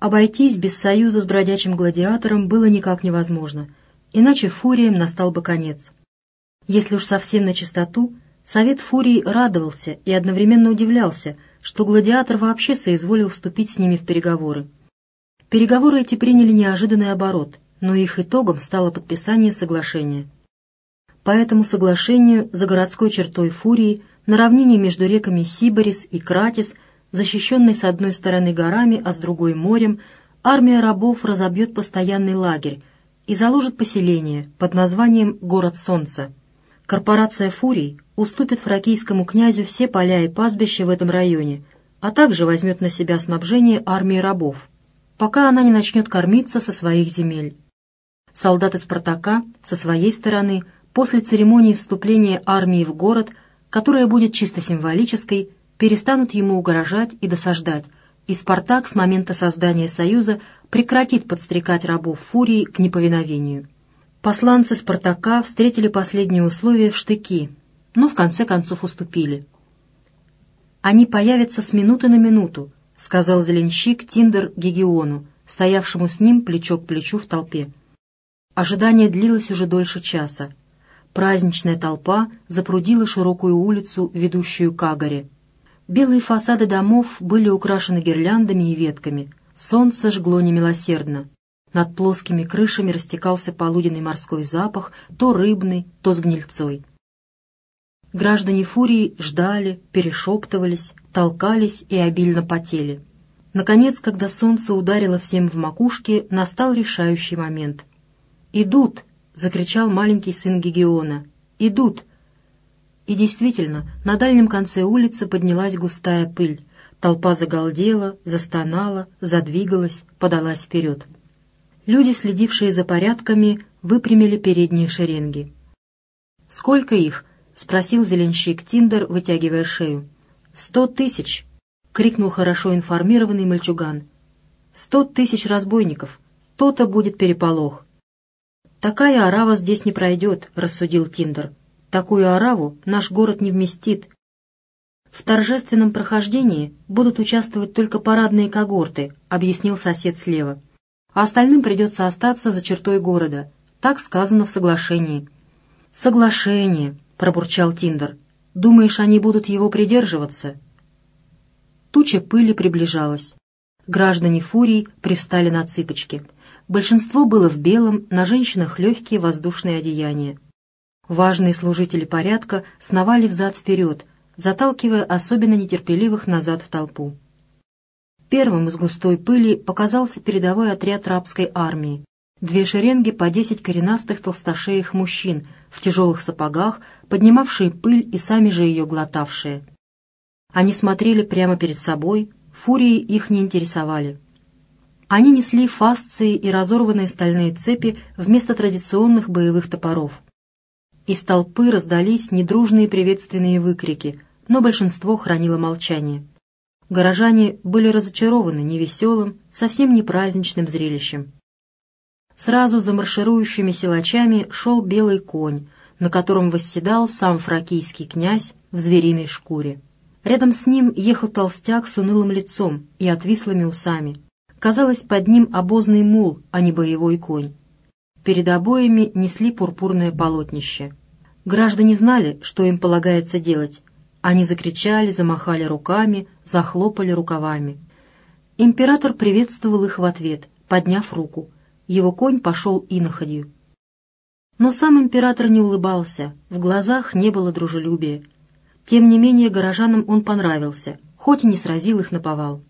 Обойтись без союза с бродячим гладиатором было никак невозможно, иначе фуриям настал бы конец. Если уж совсем на чистоту, Совет Фурий радовался и одновременно удивлялся, что гладиатор вообще соизволил вступить с ними в переговоры. Переговоры эти приняли неожиданный оборот, но их итогом стало подписание соглашения. По этому соглашению за городской чертой Фурии на равнине между реками Сибарис и Кратис, защищенной с одной стороны горами, а с другой морем, армия рабов разобьет постоянный лагерь и заложит поселение под названием «Город Солнца». Корпорация Фурий уступит фракийскому князю все поля и пастбища в этом районе, а также возьмет на себя снабжение армии рабов, пока она не начнет кормиться со своих земель. Солдаты Спартака, со своей стороны, после церемонии вступления армии в город, которая будет чисто символической, перестанут ему угрожать и досаждать, и Спартак с момента создания Союза прекратит подстрекать рабов Фурии к неповиновению. Посланцы Спартака встретили последние условия в штыки, но в конце концов уступили. «Они появятся с минуты на минуту», — сказал зеленщик Тиндер Гегиону, стоявшему с ним плечо к плечу в толпе. Ожидание длилось уже дольше часа. Праздничная толпа запрудила широкую улицу, ведущую к Агаре. Белые фасады домов были украшены гирляндами и ветками. Солнце жгло немилосердно. Над плоскими крышами растекался полуденный морской запах, то рыбный, то с гнильцой. Граждане Фурии ждали, перешептывались, толкались и обильно потели. Наконец, когда солнце ударило всем в макушке, настал решающий момент. «Идут!» — закричал маленький сын Гегиона. «Идут!» И действительно, на дальнем конце улицы поднялась густая пыль. Толпа загалдела, застонала, задвигалась, подалась вперед. Люди, следившие за порядками, выпрямили передние шеренги. «Сколько их?» — спросил зеленщик Тиндер, вытягивая шею. «Сто тысяч!» — крикнул хорошо информированный мальчуган. «Сто тысяч разбойников! То-то будет переполох!» «Такая орава здесь не пройдет», — рассудил Тиндер. «Такую ораву наш город не вместит. В торжественном прохождении будут участвовать только парадные когорты», — объяснил сосед слева а остальным придется остаться за чертой города. Так сказано в соглашении». «Соглашение», — пробурчал Тиндер. «Думаешь, они будут его придерживаться?» Туча пыли приближалась. Граждане Фурий привстали на цыпочки. Большинство было в белом, на женщинах легкие воздушные одеяния. Важные служители порядка сновали взад-вперед, заталкивая особенно нетерпеливых назад в толпу. Первым из густой пыли показался передовой отряд рабской армии. Две шеренги по десять коренастых толстошеих мужчин в тяжелых сапогах, поднимавшие пыль и сами же ее глотавшие. Они смотрели прямо перед собой, фурии их не интересовали. Они несли фасции и разорванные стальные цепи вместо традиционных боевых топоров. Из толпы раздались недружные приветственные выкрики, но большинство хранило молчание горожане были разочарованы невеселым, совсем не праздничным зрелищем. Сразу за марширующими силачами шел белый конь, на котором восседал сам фракийский князь в звериной шкуре. Рядом с ним ехал толстяк с унылым лицом и отвислыми усами. Казалось, под ним обозный мул, а не боевой конь. Перед обоями несли пурпурное полотнище. Граждане знали, что им полагается делать, они закричали, замахали руками, захлопали рукавами. Император приветствовал их в ответ, подняв руку. Его конь пошел иноходью. Но сам император не улыбался, в глазах не было дружелюбия. Тем не менее горожанам он понравился, хоть и не сразил их на повал.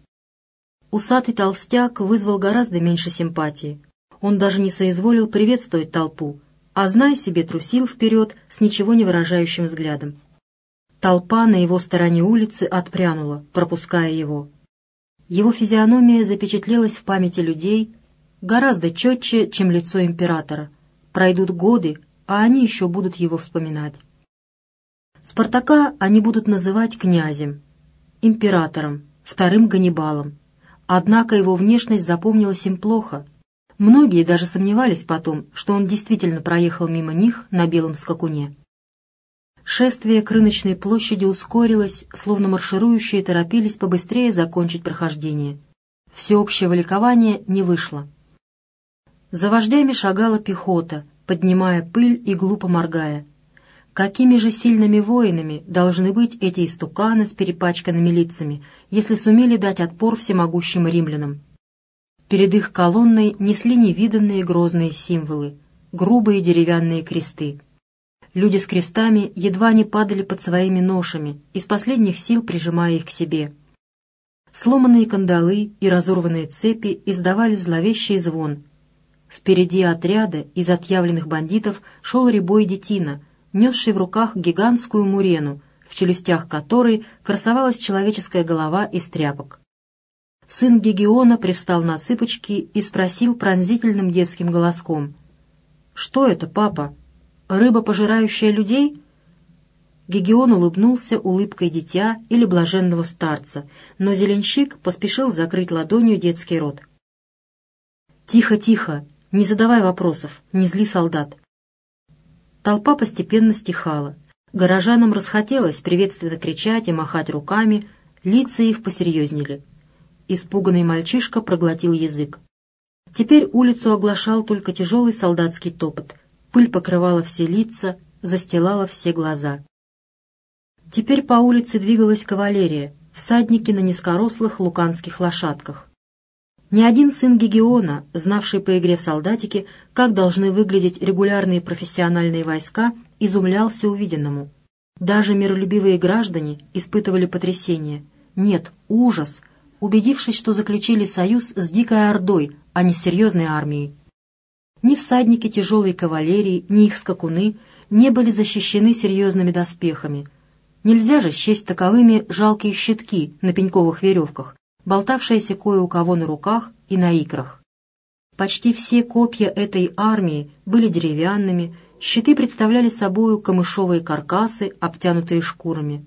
Усатый толстяк вызвал гораздо меньше симпатии. Он даже не соизволил приветствовать толпу, а, зная себе, трусил вперед с ничего не выражающим взглядом. Толпа на его стороне улицы отпрянула, пропуская его. Его физиономия запечатлелась в памяти людей гораздо четче, чем лицо императора. Пройдут годы, а они еще будут его вспоминать. Спартака они будут называть князем, императором, вторым Ганнибалом. Однако его внешность запомнилась им плохо. Многие даже сомневались потом, что он действительно проехал мимо них на белом скакуне. Шествие к рыночной площади ускорилось, словно марширующие торопились побыстрее закончить прохождение. Всеобщего ликования не вышло. За вождями шагала пехота, поднимая пыль и глупо моргая. Какими же сильными воинами должны быть эти истуканы с перепачканными лицами, если сумели дать отпор всемогущим римлянам? Перед их колонной несли невиданные грозные символы, грубые деревянные кресты. Люди с крестами едва не падали под своими ношами, из последних сил прижимая их к себе. Сломанные кандалы и разорванные цепи издавали зловещий звон. Впереди отряда из отъявленных бандитов шел рябой детина, несший в руках гигантскую мурену, в челюстях которой красовалась человеческая голова из тряпок. Сын Гегиона привстал на цыпочки и спросил пронзительным детским голоском. «Что это, папа?» рыба, пожирающая людей?» Гегион улыбнулся улыбкой дитя или блаженного старца, но зеленщик поспешил закрыть ладонью детский рот. «Тихо, тихо! Не задавай вопросов, не зли солдат!» Толпа постепенно стихала. Горожанам расхотелось приветственно кричать и махать руками, лица их посерьезнели. Испуганный мальчишка проглотил язык. Теперь улицу оглашал только тяжелый солдатский топот. Пыль покрывала все лица, застилала все глаза. Теперь по улице двигалась кавалерия, всадники на низкорослых луканских лошадках. Ни один сын Гегиона, знавший по игре в солдатики, как должны выглядеть регулярные профессиональные войска, изумлялся увиденному. Даже миролюбивые граждане испытывали потрясение. Нет, ужас, убедившись, что заключили союз с дикой ордой, а не с серьезной армией. Ни всадники тяжелой кавалерии, ни их скакуны не были защищены серьезными доспехами. Нельзя же счесть таковыми жалкие щитки на пеньковых веревках, болтавшиеся кое у кого на руках и на икрах. Почти все копья этой армии были деревянными, щиты представляли собою камышовые каркасы, обтянутые шкурами.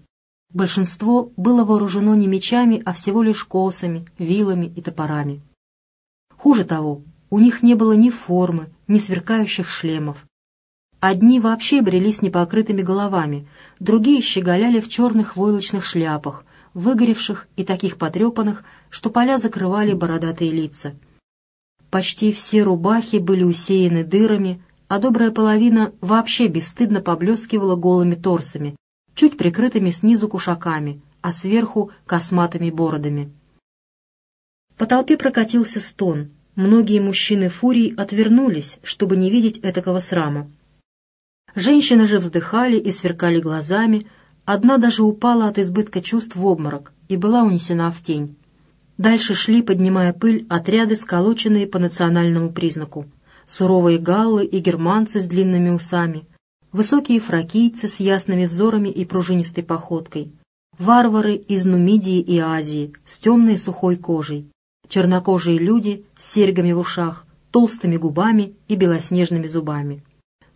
Большинство было вооружено не мечами, а всего лишь косами, вилами и топорами. Хуже того, у них не было ни формы, ни сверкающих шлемов. Одни вообще брели с непокрытыми головами, другие щеголяли в черных войлочных шляпах, выгоревших и таких потрепанных, что поля закрывали бородатые лица. Почти все рубахи были усеяны дырами, а добрая половина вообще бесстыдно поблескивала голыми торсами, чуть прикрытыми снизу кушаками, а сверху косматыми бородами. По толпе прокатился стон — Многие мужчины фурий отвернулись, чтобы не видеть этакого срама. Женщины же вздыхали и сверкали глазами, одна даже упала от избытка чувств в обморок и была унесена в тень. Дальше шли, поднимая пыль, отряды, сколоченные по национальному признаку. Суровые галлы и германцы с длинными усами, высокие фракийцы с ясными взорами и пружинистой походкой, варвары из Нумидии и Азии с темной сухой кожей, чернокожие люди с серьгами в ушах, толстыми губами и белоснежными зубами.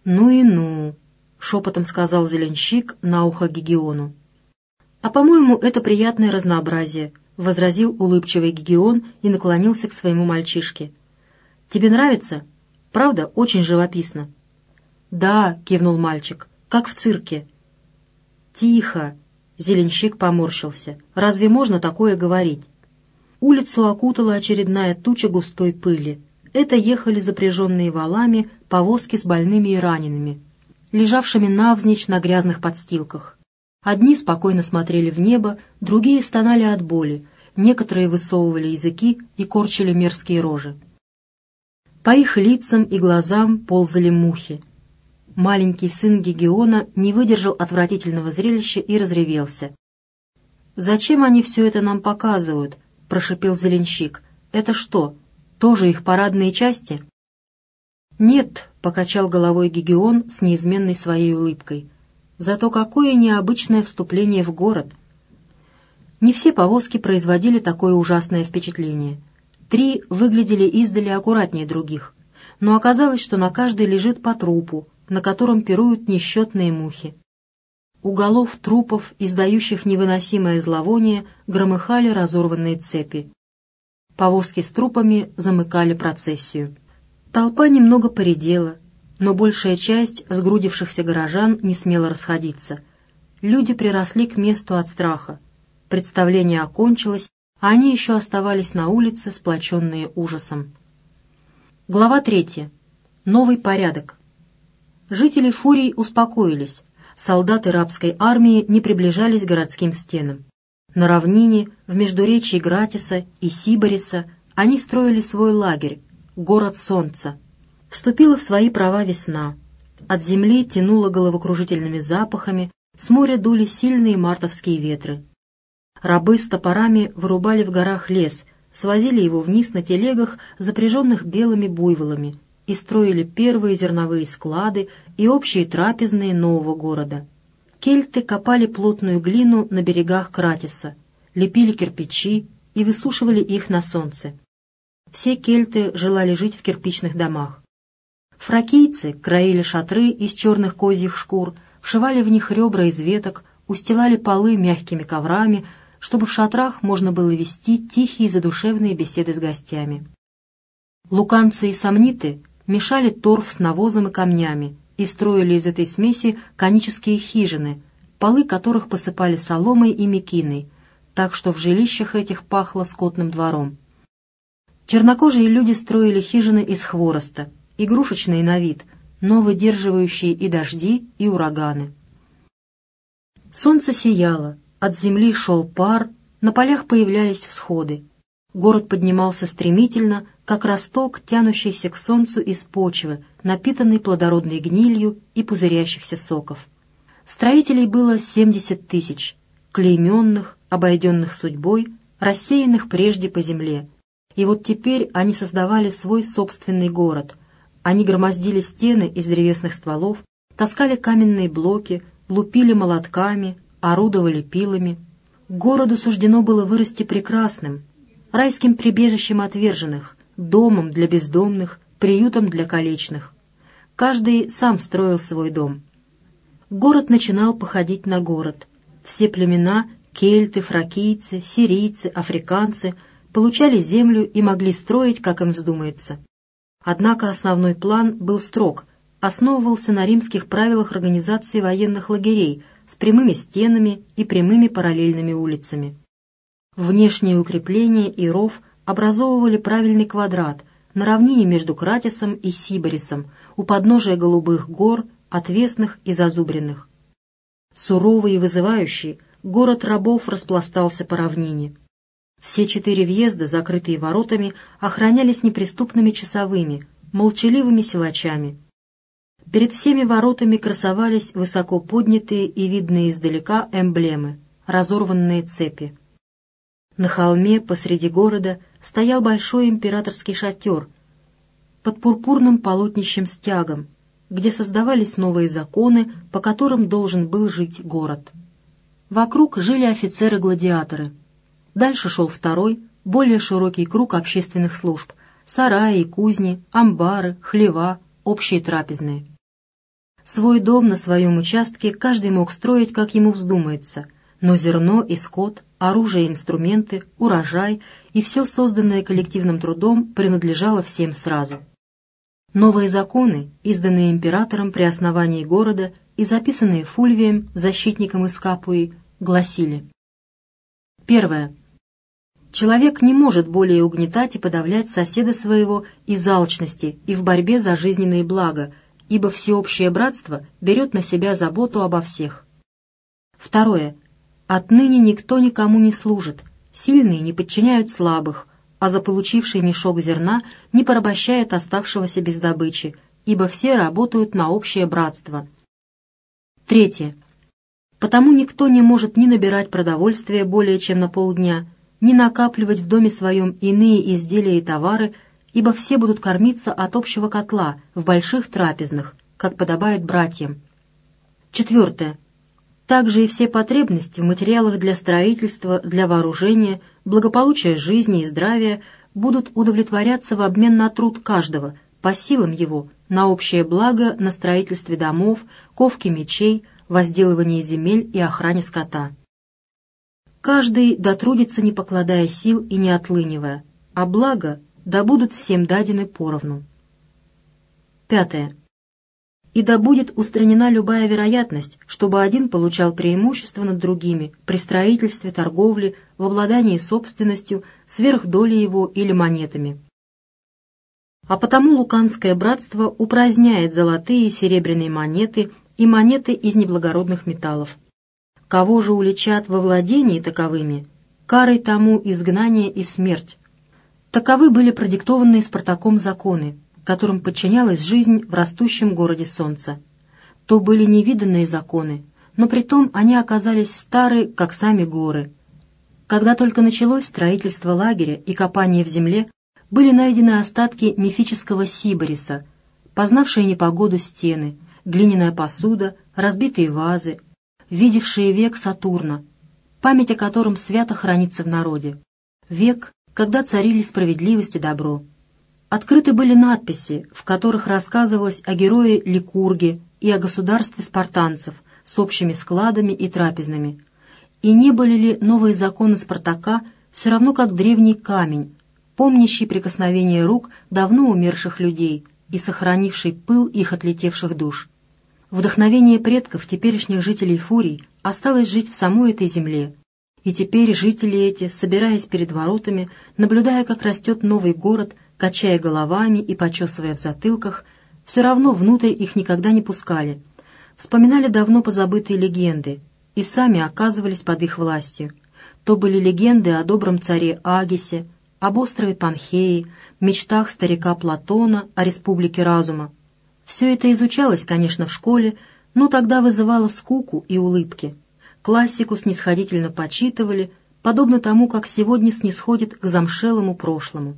«Ну и ну!» — шепотом сказал зеленщик на ухо Гигиону. «А, по-моему, это приятное разнообразие», — возразил улыбчивый Гигион и наклонился к своему мальчишке. «Тебе нравится? Правда, очень живописно». «Да», — кивнул мальчик, — «как в цирке». «Тихо!» — зеленщик поморщился. «Разве можно такое говорить?» Улицу окутала очередная туча густой пыли. Это ехали запряженные валами повозки с больными и ранеными, лежавшими навзничь на грязных подстилках. Одни спокойно смотрели в небо, другие стонали от боли, некоторые высовывали языки и корчили мерзкие рожи. По их лицам и глазам ползали мухи. Маленький сын Гегиона не выдержал отвратительного зрелища и разревелся. «Зачем они все это нам показывают?» — прошипел Зеленщик. «Это что, тоже их парадные части?» «Нет», — покачал головой Гегион с неизменной своей улыбкой. «Зато какое необычное вступление в город!» Не все повозки производили такое ужасное впечатление. Три выглядели издали аккуратнее других, но оказалось, что на каждой лежит по трупу, на котором пируют несчетные мухи. У голов трупов, издающих невыносимое зловоние, громыхали разорванные цепи. Повозки с трупами замыкали процессию. Толпа немного поредела, но большая часть сгрудившихся горожан не смела расходиться. Люди приросли к месту от страха. Представление окончилось, а они еще оставались на улице, сплоченные ужасом. Глава третья. Новый порядок. Жители Фурий успокоились. Солдаты рабской армии не приближались к городским стенам. На равнине, в междуречии Гратиса и Сибариса, они строили свой лагерь, город солнца. Вступила в свои права весна. От земли тянуло головокружительными запахами, с моря дули сильные мартовские ветры. Рабы с топорами вырубали в горах лес, свозили его вниз на телегах, запряженных белыми буйволами, и строили первые зерновые склады и общие трапезные нового города. Кельты копали плотную глину на берегах Кратиса, лепили кирпичи и высушивали их на солнце. Все кельты желали жить в кирпичных домах. Фракийцы краили шатры из черных козьих шкур, вшивали в них ребра из веток, устилали полы мягкими коврами, чтобы в шатрах можно было вести тихие задушевные беседы с гостями. Луканцы и сомниты мешали торф с навозом и камнями и строили из этой смеси конические хижины, полы которых посыпали соломой и мекиной, так что в жилищах этих пахло скотным двором. Чернокожие люди строили хижины из хвороста, игрушечные на вид, но выдерживающие и дожди, и ураганы. Солнце сияло, от земли шел пар, на полях появлялись всходы. Город поднимался стремительно, как росток, тянущийся к солнцу из почвы, напитанный плодородной гнилью и пузырящихся соков. Строителей было 70 тысяч, клейменных, обойденных судьбой, рассеянных прежде по земле. И вот теперь они создавали свой собственный город. Они громоздили стены из древесных стволов, таскали каменные блоки, лупили молотками, орудовали пилами. Городу суждено было вырасти прекрасным, райским прибежищем отверженных, домом для бездомных, приютом для колечных. Каждый сам строил свой дом. Город начинал походить на город. Все племена — кельты, фракийцы, сирийцы, африканцы — получали землю и могли строить, как им вздумается. Однако основной план был строг, основывался на римских правилах организации военных лагерей с прямыми стенами и прямыми параллельными улицами. Внешние укрепления и ров образовывали правильный квадрат на равнине между Кратисом и Сибарисом, у подножия голубых гор, отвесных и зазубренных. Суровый и вызывающий, город рабов распластался по равнине. Все четыре въезда, закрытые воротами, охранялись неприступными часовыми, молчаливыми силачами. Перед всеми воротами красовались высоко поднятые и видные издалека эмблемы, разорванные цепи. На холме посреди города стоял большой императорский шатер под пурпурным полотнищем стягом, где создавались новые законы, по которым должен был жить город. Вокруг жили офицеры-гладиаторы. Дальше шел второй, более широкий круг общественных служб — сараи, кузни, амбары, хлева, общие трапезные. Свой дом на своем участке каждый мог строить, как ему вздумается, но зерно и скот оружие инструменты, урожай и все созданное коллективным трудом принадлежало всем сразу. Новые законы, изданные императором при основании города и записанные Фульвием, защитником из Капуи, гласили Первое. Человек не может более угнетать и подавлять соседа своего из алчности и в борьбе за жизненные блага, ибо всеобщее братство берет на себя заботу обо всех. Второе. Отныне никто никому не служит, сильные не подчиняют слабых, а заполучивший мешок зерна не порабощает оставшегося без добычи, ибо все работают на общее братство. Третье. Потому никто не может ни набирать продовольствие более чем на полдня, ни накапливать в доме своем иные изделия и товары, ибо все будут кормиться от общего котла в больших трапезных, как подобает братьям. Четвертое. Также и все потребности в материалах для строительства, для вооружения, благополучия жизни и здравия будут удовлетворяться в обмен на труд каждого, по силам его, на общее благо на строительстве домов, ковке мечей, возделывании земель и охране скота. Каждый дотрудится, не покладая сил и не отлынивая, а благо да будут всем дадены поровну. Пятое. И да будет устранена любая вероятность, чтобы один получал преимущество над другими при строительстве, торговле, в обладании собственностью, сверх доли его или монетами. А потому Луканское братство упраздняет золотые и серебряные монеты и монеты из неблагородных металлов. Кого же уличат во владении таковыми, карой тому изгнание и смерть. Таковы были продиктованные Спартаком законы, которым подчинялась жизнь в растущем городе Солнца. То были невиданные законы, но притом они оказались стары, как сами горы. Когда только началось строительство лагеря и копание в земле, были найдены остатки мифического Сибариса, познавшие непогоду стены, глиняная посуда, разбитые вазы, видевшие век Сатурна, память о котором свято хранится в народе. Век, когда царили справедливость и добро. Открыты были надписи, в которых рассказывалось о герое Ликурге и о государстве спартанцев с общими складами и трапезными. И не были ли новые законы Спартака все равно как древний камень, помнящий прикосновение рук давно умерших людей и сохранивший пыл их отлетевших душ. Вдохновение предков теперешних жителей Фурий осталось жить в самой этой земле, и теперь жители эти, собираясь перед воротами, наблюдая, как растет новый город – качая головами и почесывая в затылках, все равно внутрь их никогда не пускали. Вспоминали давно позабытые легенды и сами оказывались под их властью. То были легенды о добром царе Агисе, об острове Панхеи, мечтах старика Платона о республике разума. Все это изучалось, конечно, в школе, но тогда вызывало скуку и улыбки. Классику снисходительно почитывали, подобно тому, как сегодня снисходит к замшелому прошлому.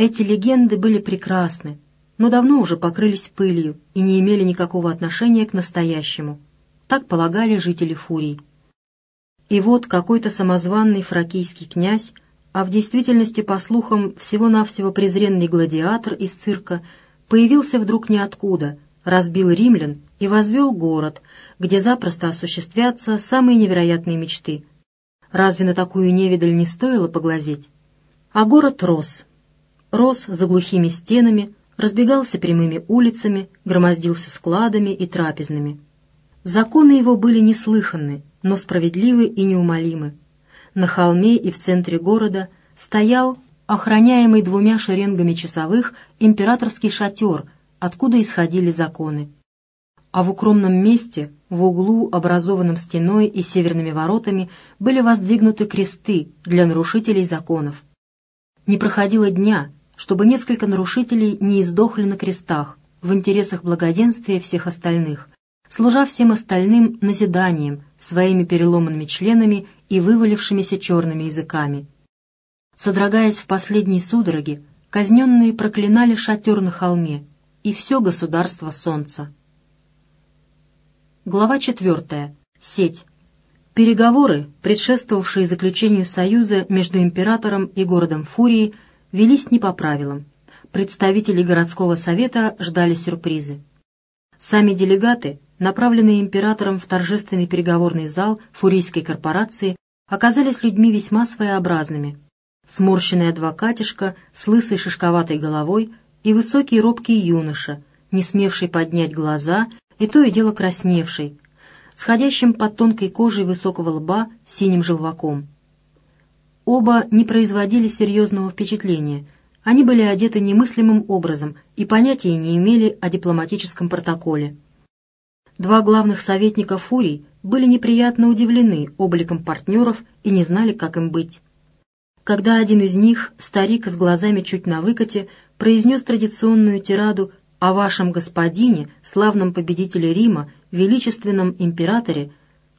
Эти легенды были прекрасны, но давно уже покрылись пылью и не имели никакого отношения к настоящему. Так полагали жители Фурий. И вот какой-то самозванный фракийский князь, а в действительности, по слухам, всего-навсего презренный гладиатор из цирка, появился вдруг ниоткуда, разбил римлян и возвел город, где запросто осуществятся самые невероятные мечты. Разве на такую невидаль не стоило поглазеть? А город рос, рос за глухими стенами, разбегался прямыми улицами, громоздился складами и трапезными. Законы его были неслыханны, но справедливы и неумолимы. На холме и в центре города стоял, охраняемый двумя шеренгами часовых, императорский шатер, откуда исходили законы. А в укромном месте, в углу, образованном стеной и северными воротами, были воздвигнуты кресты для нарушителей законов. Не проходило дня, чтобы несколько нарушителей не издохли на крестах в интересах благоденствия всех остальных, служа всем остальным назиданием своими переломанными членами и вывалившимися черными языками. Содрогаясь в последней судороге, казненные проклинали шатер на холме и все государство солнца. Глава четвертая. Сеть. Переговоры, предшествовавшие заключению союза между императором и городом Фурии, велись не по правилам. Представители городского совета ждали сюрпризы. Сами делегаты, направленные императором в торжественный переговорный зал фурийской корпорации, оказались людьми весьма своеобразными. Сморщенный адвокатишка с лысой шишковатой головой и высокий робкий юноша, не смевший поднять глаза и то и дело красневший, сходящим под тонкой кожей высокого лба синим желваком. Оба не производили серьезного впечатления. Они были одеты немыслимым образом и понятия не имели о дипломатическом протоколе. Два главных советника Фурий были неприятно удивлены обликом партнеров и не знали, как им быть. Когда один из них, старик с глазами чуть на выкате, произнес традиционную тираду о вашем господине, славном победителе Рима, величественном императоре,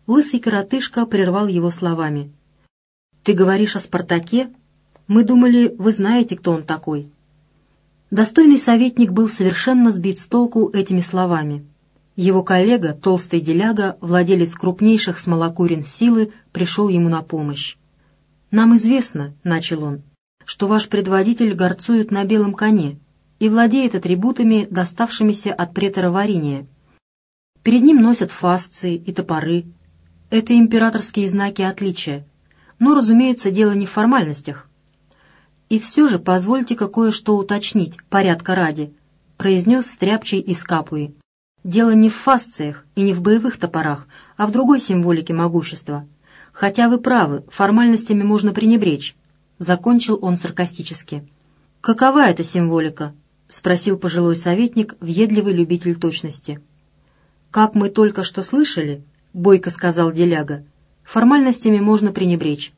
лысый коротышка прервал его словами — «Ты говоришь о Спартаке? Мы думали, вы знаете, кто он такой». Достойный советник был совершенно сбит с толку этими словами. Его коллега, толстый деляга, владелец крупнейших смолокурин силы, пришел ему на помощь. «Нам известно», — начал он, — «что ваш предводитель горцует на белом коне и владеет атрибутами, доставшимися от претора Вариния. Перед ним носят фасции и топоры. Это императорские знаки отличия, но, разумеется, дело не в формальностях. «И все же позвольте-ка кое-что уточнить, порядка ради», — произнес стряпчий из Капуи. Дело не в фасциях и не в боевых топорах, а в другой символике могущества. Хотя вы правы, формальностями можно пренебречь. Закончил он саркастически. «Какова эта символика?» — спросил пожилой советник, въедливый любитель точности. «Как мы только что слышали», — бойко сказал Деляга, — «формальностями можно пренебречь».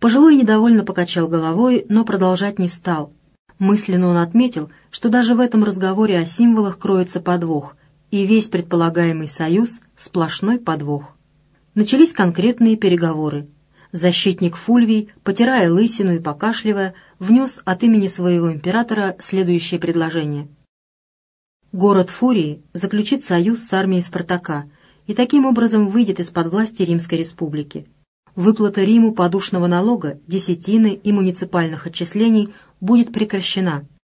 Пожилой недовольно покачал головой, но продолжать не стал. Мысленно он отметил, что даже в этом разговоре о символах кроется подвох, и весь предполагаемый союз — сплошной подвох. Начались конкретные переговоры. Защитник Фульвий, потирая лысину и покашливая, внес от имени своего императора следующее предложение. Город Фурии заключит союз с армией Спартака и таким образом выйдет из-под власти Римской республики. Выплата Риму подушного налога, десятины и муниципальных отчислений будет прекращена –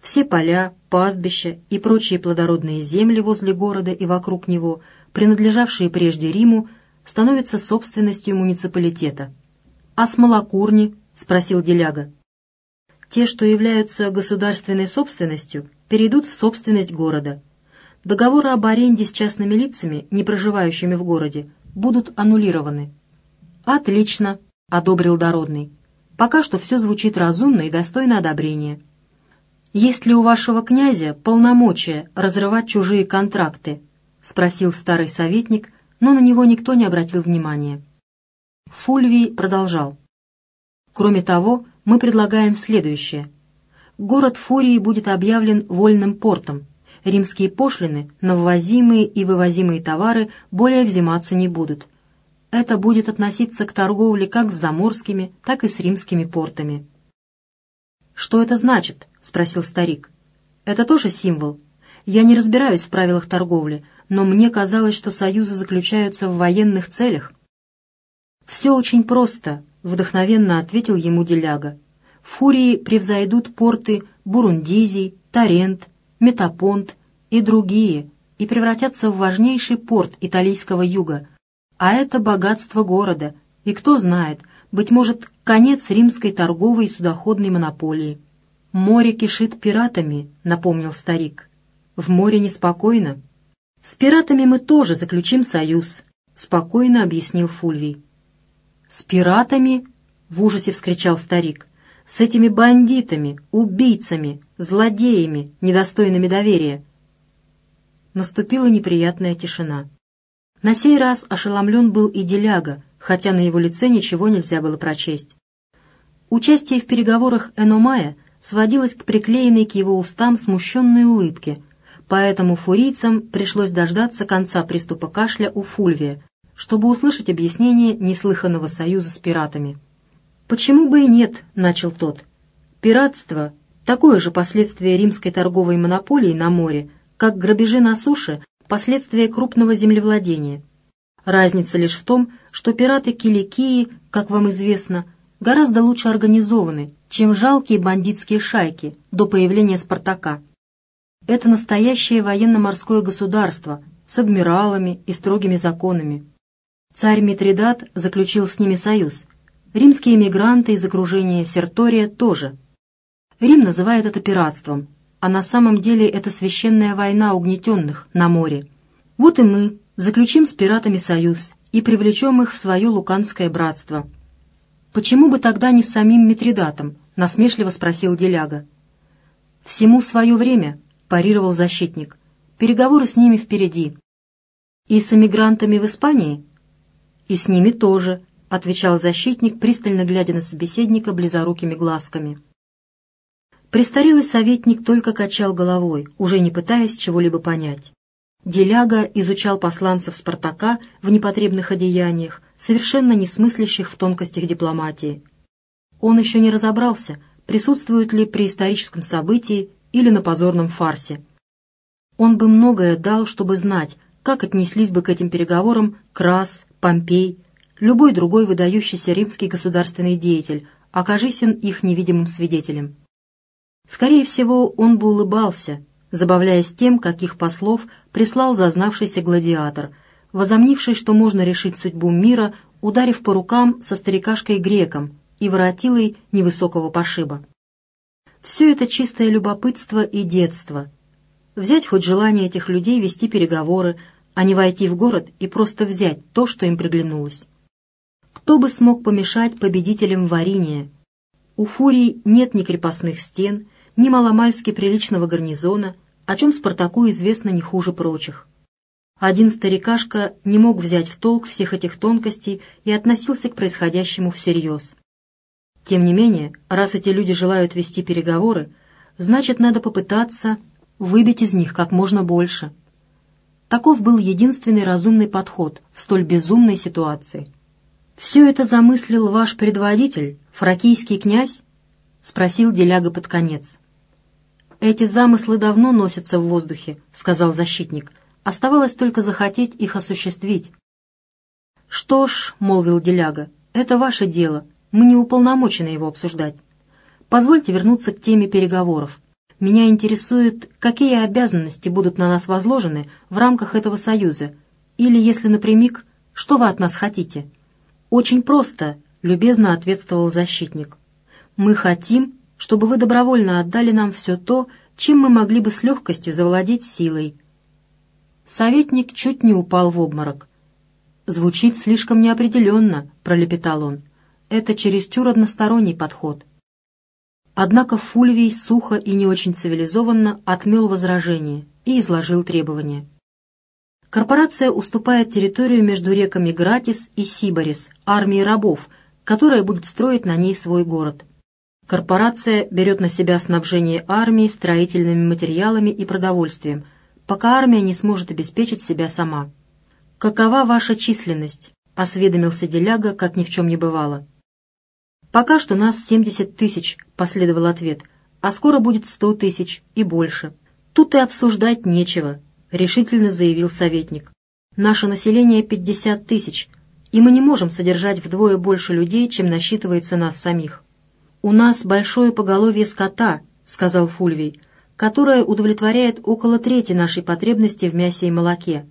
все поля, пастбища и прочие плодородные земли возле города и вокруг него, принадлежавшие прежде Риму, становятся собственностью муниципалитета. «А смолокурни?» — спросил Деляга. «Те, что являются государственной собственностью, перейдут в собственность города. Договоры об аренде с частными лицами, не проживающими в городе, будут аннулированы». «Отлично», — одобрил Дородный. «Пока что все звучит разумно и достойно одобрения». «Есть ли у вашего князя полномочия разрывать чужие контракты?» — спросил старый советник, но на него никто не обратил внимания. Фульвий продолжал. «Кроме того, мы предлагаем следующее. Город Фурии будет объявлен вольным портом. Римские пошлины на ввозимые и вывозимые товары более взиматься не будут. Это будет относиться к торговле как с заморскими, так и с римскими портами». «Что это значит?» — спросил старик. «Это тоже символ. Я не разбираюсь в правилах торговли, но мне казалось, что союзы заключаются в военных целях». «Все очень просто», — вдохновенно ответил ему Деляга. «Фурии превзойдут порты Бурундизий, Тарент, Метапонт и другие и превратятся в важнейший порт италийского юга. А это богатство города, и кто знает, быть может, конец римской торговой и судоходной монополии». «Море кишит пиратами», — напомнил старик. «В море неспокойно». «С пиратами мы тоже заключим союз», — спокойно объяснил Фульвий. «С пиратами?» — в ужасе вскричал старик. «С этими бандитами, убийцами, злодеями, недостойными доверия». Наступила неприятная тишина. На сей раз ошеломлен был и Деляга, хотя на его лице ничего нельзя было прочесть. Участие в переговорах Эномая — сводилась к приклеенной к его устам смущенной улыбке, поэтому фурийцам пришлось дождаться конца приступа кашля у Фульвия, чтобы услышать объяснение неслыханного союза с пиратами. «Почему бы и нет?» — начал тот. «Пиратство — такое же последствие римской торговой монополии на море, как грабежи на суше — последствия крупного землевладения. Разница лишь в том, что пираты Киликии, как вам известно, гораздо лучше организованы, чем жалкие бандитские шайки до появления Спартака. Это настоящее военно-морское государство с адмиралами и строгими законами. Царь Митридат заключил с ними союз. Римские эмигранты из окружения Сертория тоже. Рим называет это пиратством, а на самом деле это священная война угнетенных на море. Вот и мы заключим с пиратами союз и привлечем их в свое луканское братство – «Почему бы тогда не с самим Митридатом?» — насмешливо спросил Деляга. «Всему свое время», — парировал защитник. «Переговоры с ними впереди». «И с эмигрантами в Испании?» «И с ними тоже», — отвечал защитник, пристально глядя на собеседника близорукими глазками. Престарелый советник только качал головой, уже не пытаясь чего-либо понять. Деляга изучал посланцев Спартака в непотребных одеяниях, совершенно не смыслящих в тонкостях дипломатии. Он еще не разобрался, присутствует ли при историческом событии или на позорном фарсе. Он бы многое дал, чтобы знать, как отнеслись бы к этим переговорам Крас, Помпей, любой другой выдающийся римский государственный деятель, окажись он их невидимым свидетелем. Скорее всего, он бы улыбался, забавляясь тем, каких послов прислал зазнавшийся гладиатор – возомнивший, что можно решить судьбу мира, ударив по рукам со старикашкой-греком и воротилой невысокого пошиба. Все это чистое любопытство и детство. взять хоть желание этих людей вести переговоры, а не войти в город и просто взять то, что им приглянулось. Кто бы смог помешать победителям Вариния? У Фурии нет ни крепостных стен, ни маломальски приличного гарнизона, о чем Спартаку известно не хуже прочих. Один старикашка не мог взять в толк всех этих тонкостей и относился к происходящему всерьез. Тем не менее, раз эти люди желают вести переговоры, значит, надо попытаться выбить из них как можно больше. Таков был единственный разумный подход в столь безумной ситуации. «Все это замыслил ваш предводитель, фракийский князь?» — спросил Деляга под конец. «Эти замыслы давно носятся в воздухе», — сказал защитник. Оставалось только захотеть их осуществить. «Что ж», — молвил Деляга, — «это ваше дело. Мы не уполномочены его обсуждать. Позвольте вернуться к теме переговоров. Меня интересует, какие обязанности будут на нас возложены в рамках этого союза, или, если напрямик, что вы от нас хотите?» «Очень просто», — любезно ответствовал защитник. «Мы хотим, чтобы вы добровольно отдали нам все то, чем мы могли бы с легкостью завладеть силой, Советник чуть не упал в обморок. «Звучит слишком неопределенно», — пролепетал он. «Это чересчур односторонний подход». Однако Фульвий сухо и не очень цивилизованно отмел возражение и изложил требования. Корпорация уступает территорию между реками Гратис и Сибарис армии рабов, которая будет строить на ней свой город. Корпорация берет на себя снабжение армии строительными материалами и продовольствием – пока армия не сможет обеспечить себя сама. «Какова ваша численность?» — осведомился Деляга, как ни в чем не бывало. «Пока что нас 70 тысяч», — последовал ответ, «а скоро будет 100 тысяч и больше. Тут и обсуждать нечего», — решительно заявил советник. «Наше население 50 тысяч, и мы не можем содержать вдвое больше людей, чем насчитывается нас самих». «У нас большое поголовье скота», — сказал Фульвий, которая удовлетворяет около трети нашей потребности в мясе и молоке.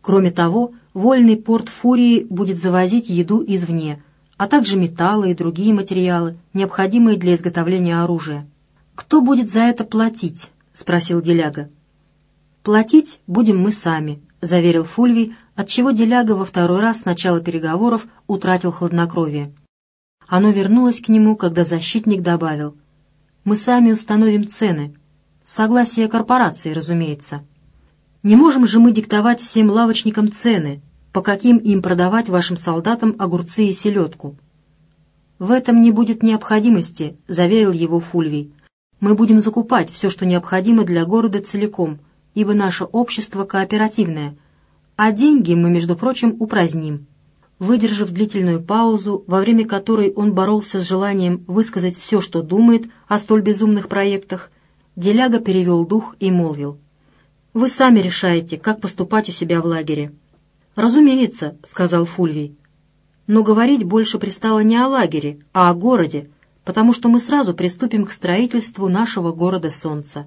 Кроме того, вольный порт Фурии будет завозить еду извне, а также металлы и другие материалы, необходимые для изготовления оружия. «Кто будет за это платить?» — спросил Деляга. «Платить будем мы сами», — заверил Фульвий, отчего Деляга во второй раз с начала переговоров утратил хладнокровие. Оно вернулось к нему, когда защитник добавил. «Мы сами установим цены, Согласие корпорации, разумеется. Не можем же мы диктовать всем лавочникам цены, по каким им продавать вашим солдатам огурцы и селедку. В этом не будет необходимости, заверил его Фульвий. Мы будем закупать все, что необходимо для города целиком, ибо наше общество кооперативное, а деньги мы, между прочим, упраздним. Выдержав длительную паузу, во время которой он боролся с желанием высказать все, что думает о столь безумных проектах, Деляга перевел дух и молвил. «Вы сами решаете, как поступать у себя в лагере». «Разумеется», — сказал Фульвий. «Но говорить больше пристало не о лагере, а о городе, потому что мы сразу приступим к строительству нашего города Солнца».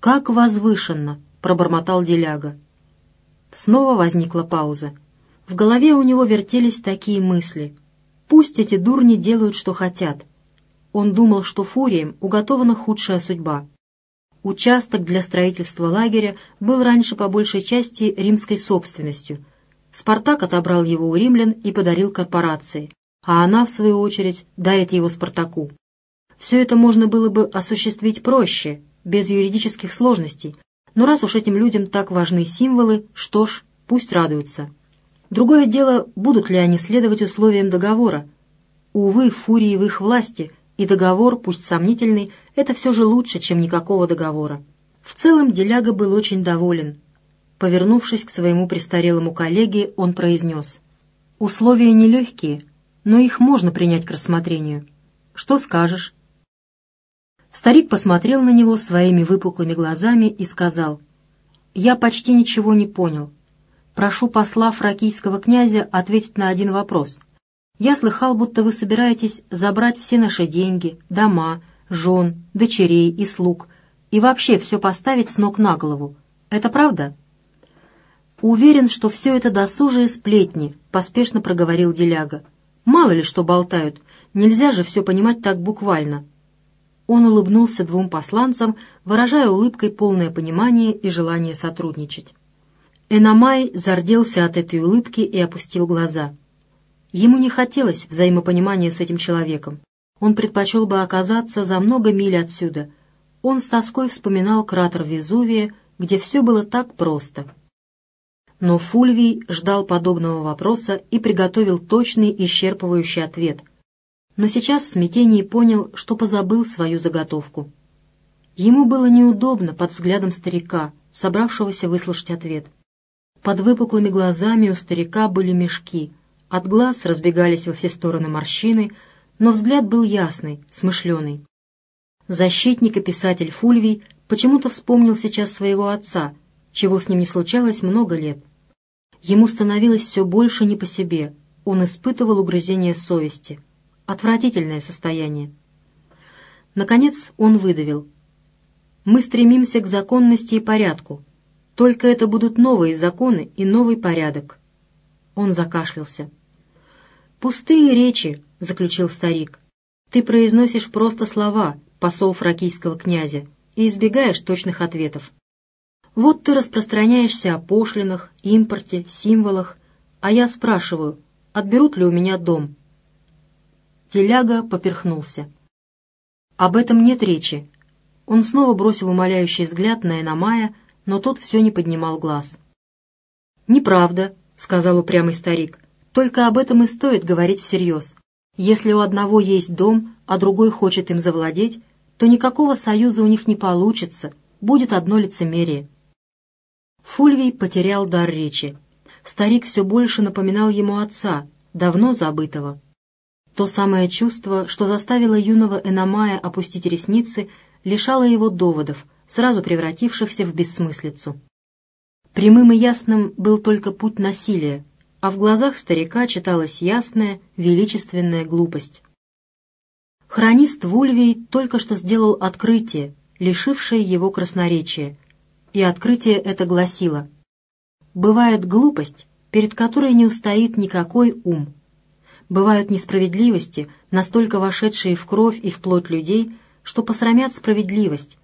«Как возвышенно!» — пробормотал Деляга. Снова возникла пауза. В голове у него вертелись такие мысли. «Пусть эти дурни делают, что хотят. Он думал, что фуриям уготована худшая судьба. Участок для строительства лагеря был раньше по большей части римской собственностью. Спартак отобрал его у римлян и подарил корпорации, а она, в свою очередь, дарит его Спартаку. Все это можно было бы осуществить проще, без юридических сложностей, но раз уж этим людям так важны символы, что ж, пусть радуются. Другое дело, будут ли они следовать условиям договора. Увы, фурии в их власти – и договор, пусть сомнительный, это все же лучше, чем никакого договора. В целом Деляга был очень доволен. Повернувшись к своему престарелому коллеге, он произнес. «Условия нелегкие, но их можно принять к рассмотрению. Что скажешь?» Старик посмотрел на него своими выпуклыми глазами и сказал. «Я почти ничего не понял. Прошу посла фракийского князя ответить на один вопрос — я слыхал, будто вы собираетесь забрать все наши деньги, дома, жен, дочерей и слуг, и вообще все поставить с ног на голову. Это правда?» «Уверен, что все это досужие сплетни», — поспешно проговорил Деляга. «Мало ли что болтают, нельзя же все понимать так буквально». Он улыбнулся двум посланцам, выражая улыбкой полное понимание и желание сотрудничать. Эномай зарделся от этой улыбки и опустил глаза. Ему не хотелось взаимопонимания с этим человеком. Он предпочел бы оказаться за много миль отсюда. Он с тоской вспоминал кратер Везувия, где все было так просто. Но Фульвий ждал подобного вопроса и приготовил точный исчерпывающий ответ. Но сейчас в смятении понял, что позабыл свою заготовку. Ему было неудобно под взглядом старика, собравшегося выслушать ответ. Под выпуклыми глазами у старика были мешки, от глаз разбегались во все стороны морщины, но взгляд был ясный, смышленый. Защитник и писатель Фульвий почему-то вспомнил сейчас своего отца, чего с ним не случалось много лет. Ему становилось все больше не по себе, он испытывал угрызение совести. Отвратительное состояние. Наконец он выдавил. «Мы стремимся к законности и порядку. Только это будут новые законы и новый порядок». Он закашлялся. «Пустые речи», — заключил старик. «Ты произносишь просто слова, посол фракийского князя, и избегаешь точных ответов. Вот ты распространяешься о пошлинах, импорте, символах, а я спрашиваю, отберут ли у меня дом?» Теляга поперхнулся. «Об этом нет речи». Он снова бросил умоляющий взгляд на Эномая, но тот все не поднимал глаз. «Неправда», — сказал упрямый старик. «Только об этом и стоит говорить всерьез. Если у одного есть дом, а другой хочет им завладеть, то никакого союза у них не получится, будет одно лицемерие. Фульвий потерял дар речи. Старик все больше напоминал ему отца, давно забытого. То самое чувство, что заставило юного Эномая опустить ресницы, лишало его доводов, сразу превратившихся в бессмыслицу. Прямым и ясным был только путь насилия, а в глазах старика читалась ясная, величественная глупость. Хронист Вульвий только что сделал открытие, лишившее его красноречия, и открытие это гласило «Бывает глупость, перед которой не устоит никакой ум. Бывают несправедливости, настолько вошедшие в кровь и в плоть людей, что посрамят справедливость.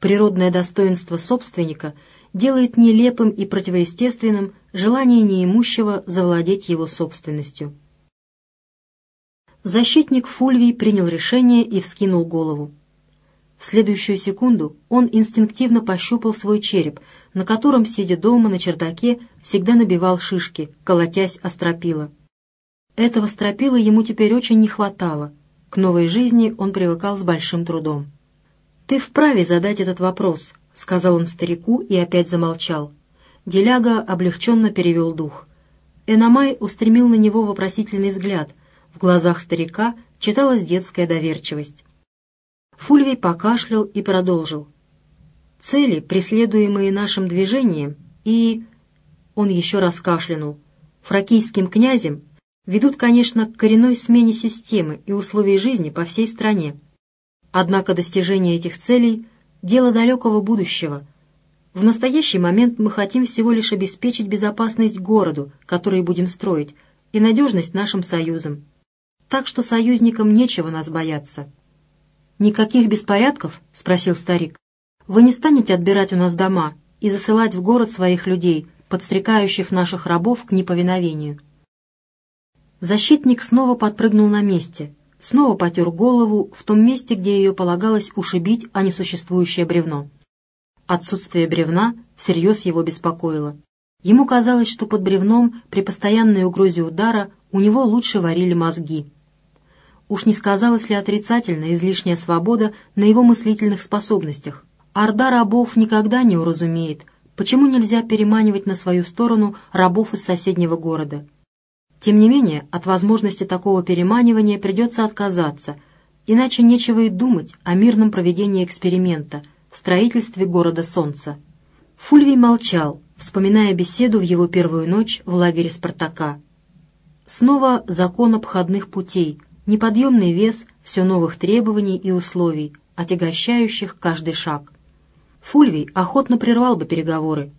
Природное достоинство собственника делает нелепым и противоестественным желание неимущего завладеть его собственностью». Защитник Фульвий принял решение и вскинул голову. В следующую секунду он инстинктивно пощупал свой череп, на котором, сидя дома на чердаке, всегда набивал шишки, колотясь о стропила. Этого стропила ему теперь очень не хватало. К новой жизни он привыкал с большим трудом. «Ты вправе задать этот вопрос», — сказал он старику и опять замолчал. Деляга облегченно перевел дух. Эномай устремил на него вопросительный взгляд — в глазах старика читалась детская доверчивость. Фульвий покашлял и продолжил. «Цели, преследуемые нашим движением, и...» Он еще раз кашлянул. «Фракийским князем ведут, конечно, к коренной смене системы и условий жизни по всей стране. Однако достижение этих целей — дело далекого будущего. В настоящий момент мы хотим всего лишь обеспечить безопасность городу, который будем строить, и надежность нашим союзам так что союзникам нечего нас бояться». «Никаких беспорядков?» — спросил старик. «Вы не станете отбирать у нас дома и засылать в город своих людей, подстрекающих наших рабов к неповиновению?» Защитник снова подпрыгнул на месте, снова потер голову в том месте, где ее полагалось ушибить, а не существующее бревно. Отсутствие бревна всерьез его беспокоило. Ему казалось, что под бревном при постоянной угрозе удара у него лучше варили мозги. Уж не сказалась ли отрицательно излишняя свобода на его мыслительных способностях? Орда рабов никогда не уразумеет, почему нельзя переманивать на свою сторону рабов из соседнего города. Тем не менее, от возможности такого переманивания придется отказаться, иначе нечего и думать о мирном проведении эксперимента, строительстве города Солнца. Фульвий молчал, вспоминая беседу в его первую ночь в лагере Спартака. Снова закон обходных путей, неподъемный вес все новых требований и условий, отягощающих каждый шаг. Фульвий охотно прервал бы переговоры.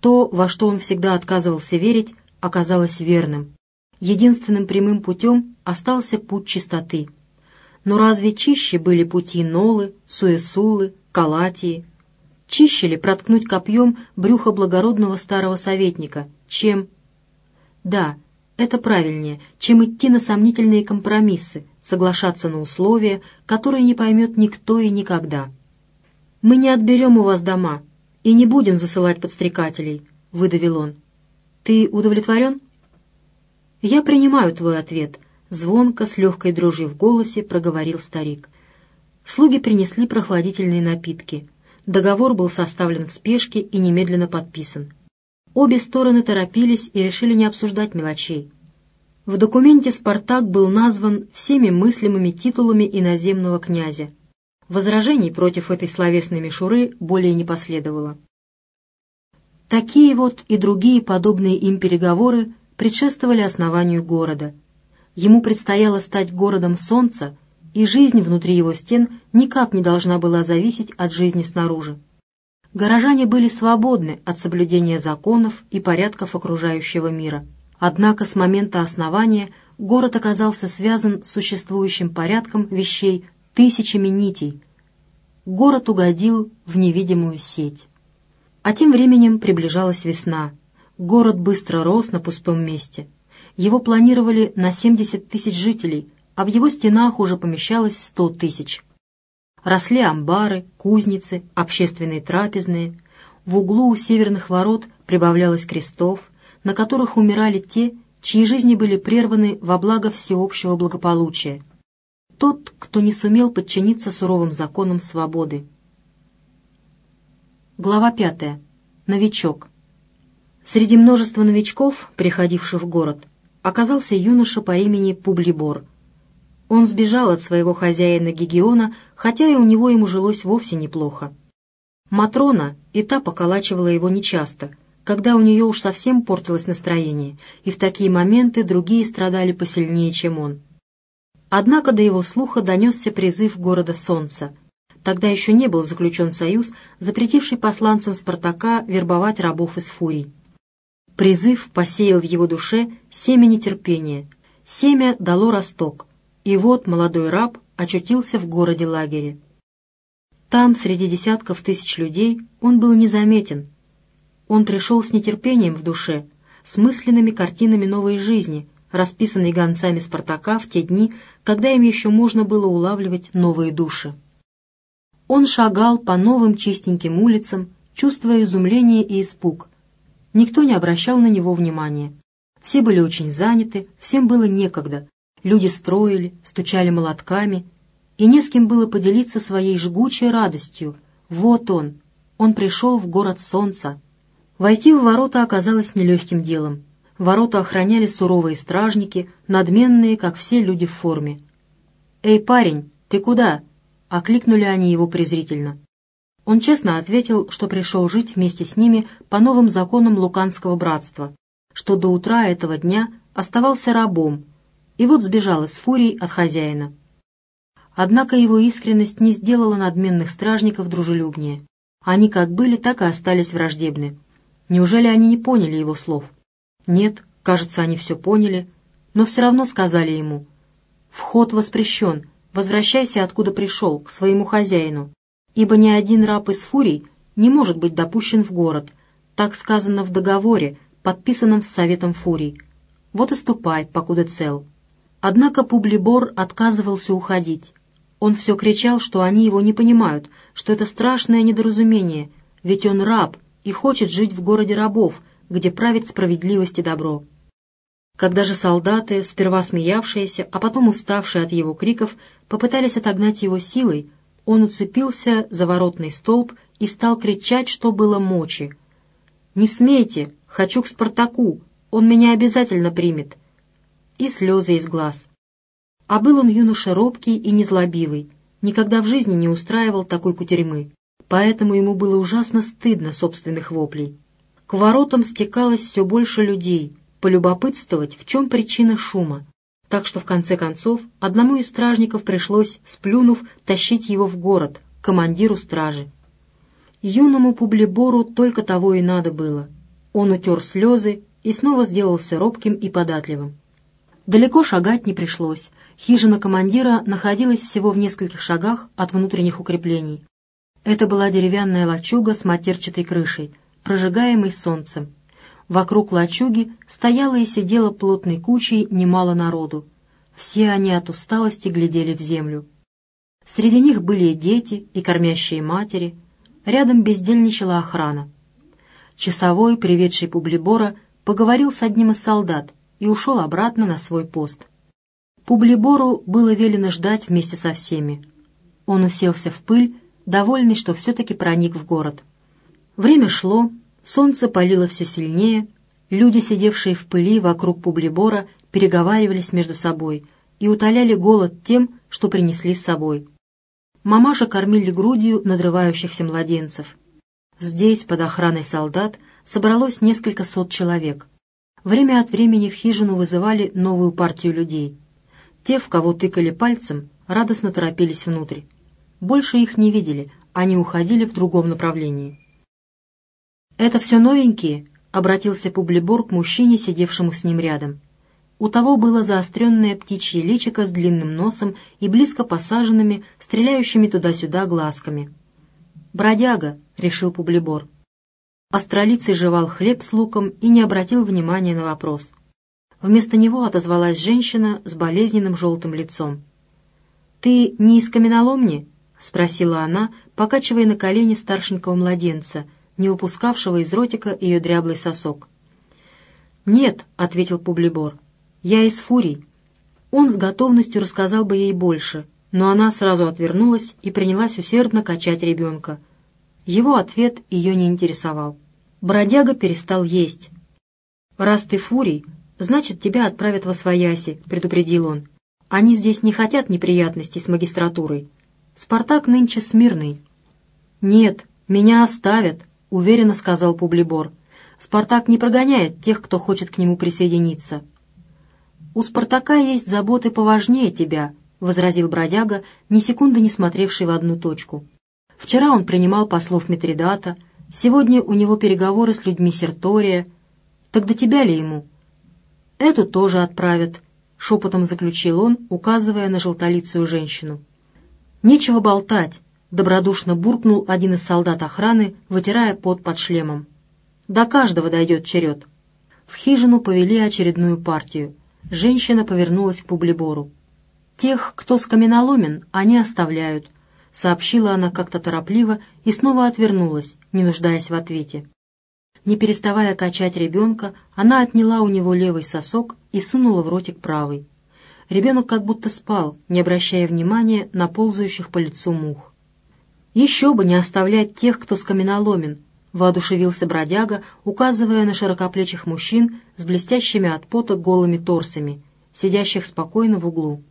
То, во что он всегда отказывался верить, оказалось верным. Единственным прямым путем остался путь чистоты. Но разве чище были пути Нолы, Суэсулы, Калатии? Чище ли проткнуть копьем брюхо благородного старого советника, чем... Да, это правильнее, чем идти на сомнительные компромиссы, соглашаться на условия, которые не поймет никто и никогда. «Мы не отберем у вас дома и не будем засылать подстрекателей», — выдавил он. «Ты удовлетворен?» «Я принимаю твой ответ», — звонко, с легкой дрожью в голосе проговорил старик. Слуги принесли прохладительные напитки. Договор был составлен в спешке и немедленно подписан. Обе стороны торопились и решили не обсуждать мелочей. В документе «Спартак» был назван всеми мыслимыми титулами иноземного князя. Возражений против этой словесной мишуры более не последовало. Такие вот и другие подобные им переговоры предшествовали основанию города. Ему предстояло стать городом солнца, и жизнь внутри его стен никак не должна была зависеть от жизни снаружи горожане были свободны от соблюдения законов и порядков окружающего мира. Однако с момента основания город оказался связан с существующим порядком вещей тысячами нитей. Город угодил в невидимую сеть. А тем временем приближалась весна. Город быстро рос на пустом месте. Его планировали на 70 тысяч жителей, а в его стенах уже помещалось 100 тысяч росли амбары, кузницы, общественные трапезные. В углу у северных ворот прибавлялось крестов, на которых умирали те, чьи жизни были прерваны во благо всеобщего благополучия. Тот, кто не сумел подчиниться суровым законам свободы. Глава пятая. Новичок. Среди множества новичков, приходивших в город, оказался юноша по имени Публибор – он сбежал от своего хозяина Гигиона, хотя и у него ему жилось вовсе неплохо. Матрона и та поколачивала его нечасто, когда у нее уж совсем портилось настроение, и в такие моменты другие страдали посильнее, чем он. Однако до его слуха донесся призыв города Солнца. Тогда еще не был заключен союз, запретивший посланцам Спартака вербовать рабов из фурий. Призыв посеял в его душе семя нетерпения. Семя дало росток — и вот молодой раб очутился в городе-лагере. Там, среди десятков тысяч людей, он был незаметен. Он пришел с нетерпением в душе, с мысленными картинами новой жизни, расписанной гонцами Спартака в те дни, когда им еще можно было улавливать новые души. Он шагал по новым чистеньким улицам, чувствуя изумление и испуг. Никто не обращал на него внимания. Все были очень заняты, всем было некогда, Люди строили, стучали молотками, и не с кем было поделиться своей жгучей радостью. Вот он, он пришел в город солнца. Войти в ворота оказалось нелегким делом. Ворота охраняли суровые стражники, надменные, как все люди в форме. «Эй, парень, ты куда?» — окликнули они его презрительно. Он честно ответил, что пришел жить вместе с ними по новым законам Луканского братства, что до утра этого дня оставался рабом, и вот сбежал из фурий от хозяина. Однако его искренность не сделала надменных стражников дружелюбнее. Они как были, так и остались враждебны. Неужели они не поняли его слов? Нет, кажется, они все поняли, но все равно сказали ему «Вход воспрещен, возвращайся, откуда пришел, к своему хозяину, ибо ни один раб из фурий не может быть допущен в город, так сказано в договоре, подписанном с Советом фурий. Вот и ступай, покуда цел». Однако Публибор отказывался уходить. Он все кричал, что они его не понимают, что это страшное недоразумение, ведь он раб и хочет жить в городе рабов, где правит справедливость и добро. Когда же солдаты, сперва смеявшиеся, а потом уставшие от его криков, попытались отогнать его силой, он уцепился за воротный столб и стал кричать, что было мочи. «Не смейте! Хочу к Спартаку! Он меня обязательно примет!» и слезы из глаз. А был он юноша робкий и незлобивый, никогда в жизни не устраивал такой кутерьмы, поэтому ему было ужасно стыдно собственных воплей. К воротам стекалось все больше людей, полюбопытствовать, в чем причина шума, так что в конце концов одному из стражников пришлось, сплюнув, тащить его в город, к командиру стражи. Юному Публибору только того и надо было. Он утер слезы и снова сделался робким и податливым. Далеко шагать не пришлось. Хижина командира находилась всего в нескольких шагах от внутренних укреплений. Это была деревянная лачуга с матерчатой крышей, прожигаемой солнцем. Вокруг лачуги стояло и сидело плотной кучей немало народу. Все они от усталости глядели в землю. Среди них были и дети, и кормящие матери. Рядом бездельничала охрана. Часовой, приведший Публибора, поговорил с одним из солдат и ушел обратно на свой пост. Публибору было велено ждать вместе со всеми. Он уселся в пыль, довольный, что все-таки проник в город. Время шло, солнце палило все сильнее, люди, сидевшие в пыли вокруг Публибора, переговаривались между собой и утоляли голод тем, что принесли с собой. Мамаша кормили грудью надрывающихся младенцев. Здесь, под охраной солдат, собралось несколько сот человек. Время от времени в хижину вызывали новую партию людей. Те, в кого тыкали пальцем, радостно торопились внутрь. Больше их не видели, они уходили в другом направлении. «Это все новенькие?» — обратился Публибор к мужчине, сидевшему с ним рядом. У того было заостренное птичье личико с длинным носом и близко посаженными, стреляющими туда-сюда глазками. «Бродяга», — решил Публибор. Астролицей жевал хлеб с луком и не обратил внимания на вопрос. Вместо него отозвалась женщина с болезненным желтым лицом. «Ты не из каменоломни?» — спросила она, покачивая на колени старшенького младенца, не выпускавшего из ротика ее дряблый сосок. «Нет», — ответил Публибор, — «я из фурий». Он с готовностью рассказал бы ей больше, но она сразу отвернулась и принялась усердно качать ребенка. Его ответ ее не интересовал. Бродяга перестал есть. «Раз ты фурий, значит, тебя отправят во свояси», — предупредил он. «Они здесь не хотят неприятностей с магистратурой. Спартак нынче смирный». «Нет, меня оставят», — уверенно сказал Публибор. «Спартак не прогоняет тех, кто хочет к нему присоединиться». «У Спартака есть заботы поважнее тебя», — возразил бродяга, ни секунды не смотревший в одну точку. «Вчера он принимал послов Митридата, сегодня у него переговоры с людьми Сертория. Так до тебя ли ему?» «Эту тоже отправят», — шепотом заключил он, указывая на желтолицую женщину. «Нечего болтать», — добродушно буркнул один из солдат охраны, вытирая пот под шлемом. «До каждого дойдет черед». В хижину повели очередную партию. Женщина повернулась к Публибору. «Тех, кто с каменоломен, они оставляют», — сообщила она как-то торопливо и снова отвернулась, не нуждаясь в ответе. Не переставая качать ребенка, она отняла у него левый сосок и сунула в ротик правый. Ребенок как будто спал, не обращая внимания на ползающих по лицу мух. «Еще бы не оставлять тех, кто с каменоломен», — воодушевился бродяга, указывая на широкоплечих мужчин с блестящими от пота голыми торсами, сидящих спокойно в углу.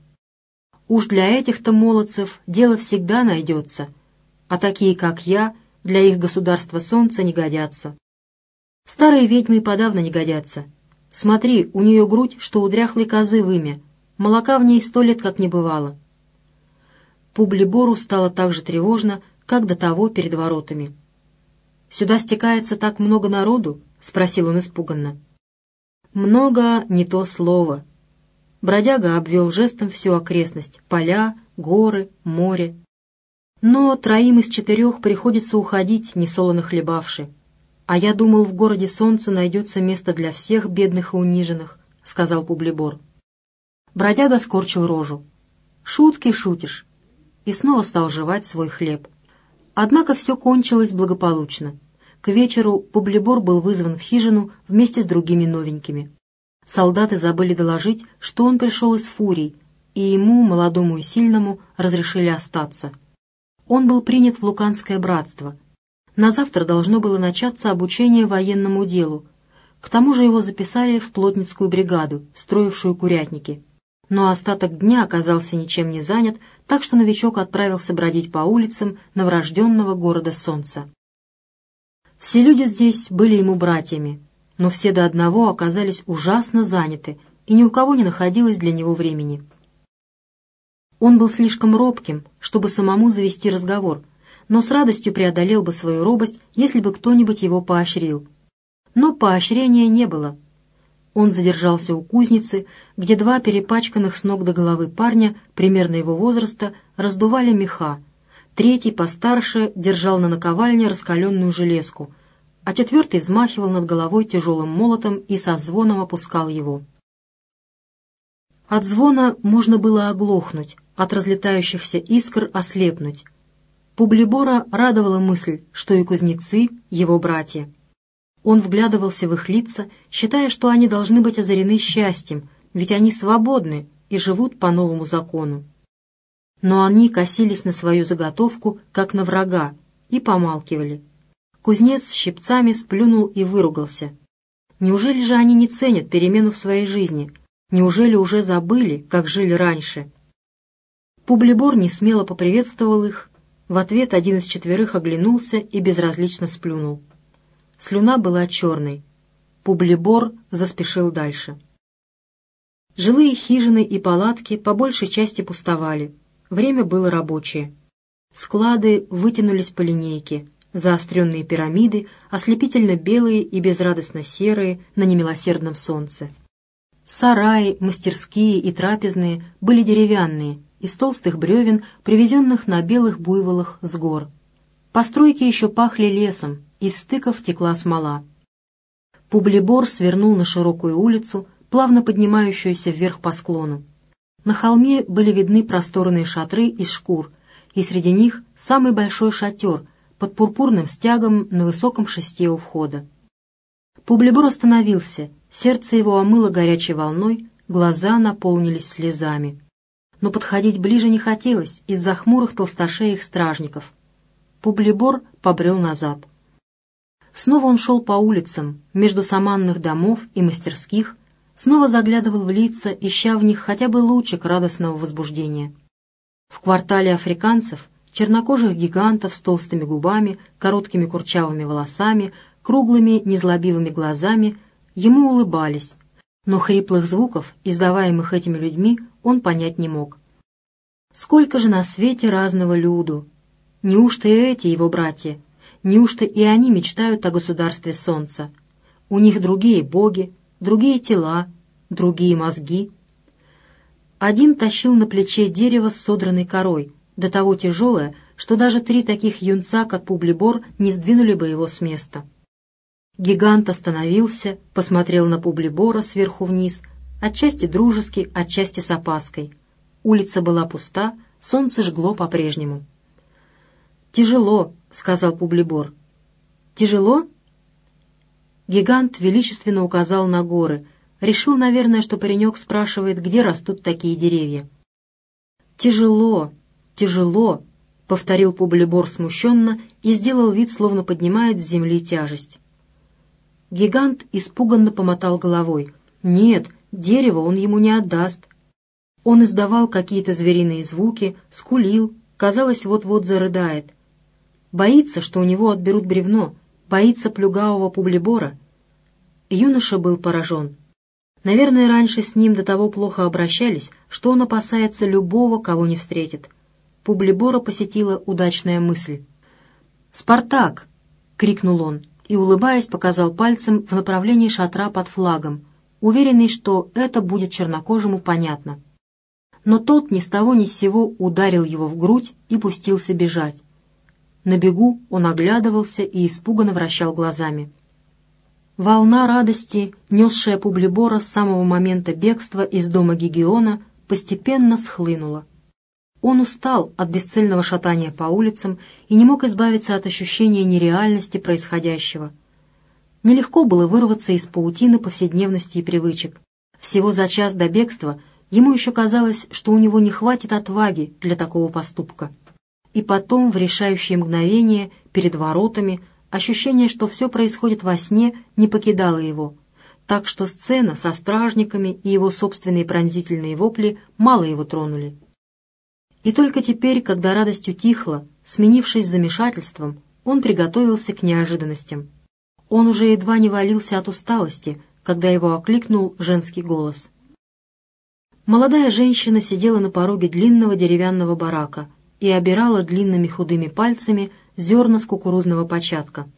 «Уж для этих-то молодцев дело всегда найдется, а такие, как я, для их государства солнца не годятся. Старые ведьмы и подавно не годятся. Смотри, у нее грудь, что у дряхлой козы вымя, Молока в ней сто лет как не бывало. Публибору стало так же тревожно, как до того перед воротами. «Сюда стекается так много народу?» — спросил он испуганно. «Много — не то слово». Бродяга обвел жестом всю окрестность — поля, горы, море. Но троим из четырех приходится уходить, несолоно хлебавши. «А я думал, в городе солнца найдется место для всех бедных и униженных», — сказал Публибор. Бродяга скорчил рожу. «Шутки шутишь!» И снова стал жевать свой хлеб. Однако все кончилось благополучно. К вечеру Публибор был вызван в хижину вместе с другими новенькими. Солдаты забыли доложить, что он пришел из фурий, и ему, молодому и сильному, разрешили остаться. Он был принят в Луканское братство. На завтра должно было начаться обучение военному делу. К тому же его записали в плотницкую бригаду, строившую курятники но остаток дня оказался ничем не занят, так что новичок отправился бродить по улицам новорожденного города Солнца. Все люди здесь были ему братьями, но все до одного оказались ужасно заняты, и ни у кого не находилось для него времени. Он был слишком робким, чтобы самому завести разговор, но с радостью преодолел бы свою робость, если бы кто-нибудь его поощрил. Но поощрения не было. Он задержался у кузницы, где два перепачканных с ног до головы парня, примерно его возраста, раздували меха. Третий, постарше, держал на наковальне раскаленную железку, а четвертый взмахивал над головой тяжелым молотом и со звоном опускал его. От звона можно было оглохнуть, от разлетающихся искр ослепнуть. Публибора радовала мысль, что и кузнецы — его братья. Он вглядывался в их лица, считая, что они должны быть озарены счастьем, ведь они свободны и живут по новому закону. Но они косились на свою заготовку, как на врага, и помалкивали. Кузнец с щипцами сплюнул и выругался. Неужели же они не ценят перемену в своей жизни? Неужели уже забыли, как жили раньше? Публибор не смело поприветствовал их. В ответ один из четверых оглянулся и безразлично сплюнул. Слюна была черной. Публибор заспешил дальше. Жилые хижины и палатки по большей части пустовали. Время было рабочее. Склады вытянулись по линейке. Заостренные пирамиды, ослепительно белые и безрадостно серые на немилосердном солнце. Сараи, мастерские и трапезные были деревянные, из толстых бревен, привезенных на белых буйволах с гор. Постройки еще пахли лесом, из стыков текла смола. Публибор свернул на широкую улицу, плавно поднимающуюся вверх по склону. На холме были видны просторные шатры из шкур, и среди них самый большой шатер под пурпурным стягом на высоком шесте у входа. Публибор остановился, сердце его омыло горячей волной, глаза наполнились слезами. Но подходить ближе не хотелось из-за хмурых толстошеих стражников. Публибор побрел назад. Снова он шел по улицам, между саманных домов и мастерских, снова заглядывал в лица, ища в них хотя бы лучик радостного возбуждения. В квартале африканцев, чернокожих гигантов с толстыми губами, короткими курчавыми волосами, круглыми незлобивыми глазами, ему улыбались, но хриплых звуков, издаваемых этими людьми, он понять не мог. Сколько же на свете разного люду! Неужто и эти его братья — Неужто и они мечтают о государстве солнца? У них другие боги, другие тела, другие мозги. Один тащил на плече дерево с содранной корой, до того тяжелое, что даже три таких юнца, как Публибор, не сдвинули бы его с места. Гигант остановился, посмотрел на Публибора сверху вниз, отчасти дружески, отчасти с опаской. Улица была пуста, солнце жгло по-прежнему. «Тяжело», — сказал Публибор. «Тяжело?» Гигант величественно указал на горы. Решил, наверное, что паренек спрашивает, где растут такие деревья. «Тяжело, тяжело», — повторил Публибор смущенно и сделал вид, словно поднимает с земли тяжесть. Гигант испуганно помотал головой. «Нет, дерево он ему не отдаст». Он издавал какие-то звериные звуки, скулил, казалось, вот-вот зарыдает — Боится, что у него отберут бревно, боится плюгавого публибора. Юноша был поражен. Наверное, раньше с ним до того плохо обращались, что он опасается любого, кого не встретит. Публибора посетила удачная мысль. «Спартак!» — крикнул он и, улыбаясь, показал пальцем в направлении шатра под флагом, уверенный, что это будет чернокожему понятно. Но тот ни с того ни с сего ударил его в грудь и пустился бежать. На бегу он оглядывался и испуганно вращал глазами. Волна радости, несшая Публибора с самого момента бегства из дома Гигиона, постепенно схлынула. Он устал от бесцельного шатания по улицам и не мог избавиться от ощущения нереальности происходящего. Нелегко было вырваться из паутины повседневности и привычек. Всего за час до бегства ему еще казалось, что у него не хватит отваги для такого поступка и потом в решающее мгновение перед воротами ощущение, что все происходит во сне, не покидало его, так что сцена со стражниками и его собственные пронзительные вопли мало его тронули. И только теперь, когда радость утихла, сменившись замешательством, он приготовился к неожиданностям. Он уже едва не валился от усталости, когда его окликнул женский голос. Молодая женщина сидела на пороге длинного деревянного барака — и обирала длинными худыми пальцами зерна с кукурузного початка.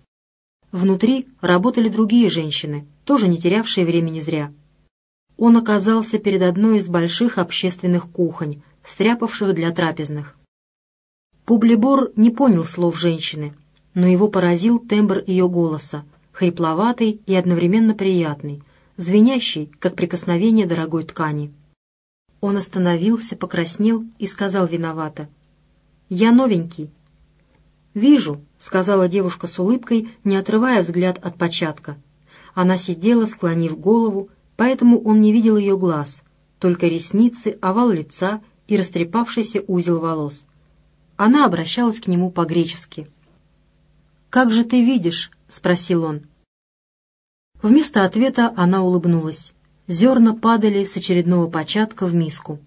Внутри работали другие женщины, тоже не терявшие времени зря. он оказался перед одной из больших общественных кухонь, стряпавших для трапезных. Публибор не понял слов женщины, но его поразил тембр ее голоса, хрипловатый и одновременно приятный, звенящий, как прикосновение дорогой ткани. Он остановился, покраснел и сказал виновато. «Я новенький». «Вижу», — сказала девушка с улыбкой, не отрывая взгляд от початка. Она сидела, склонив голову, поэтому он не видел ее глаз, только ресницы, овал лица и растрепавшийся узел волос. Она обращалась к нему по-гречески. «Как же ты видишь?» — спросил он. Вместо ответа она улыбнулась. Зерна падали с очередного початка в миску.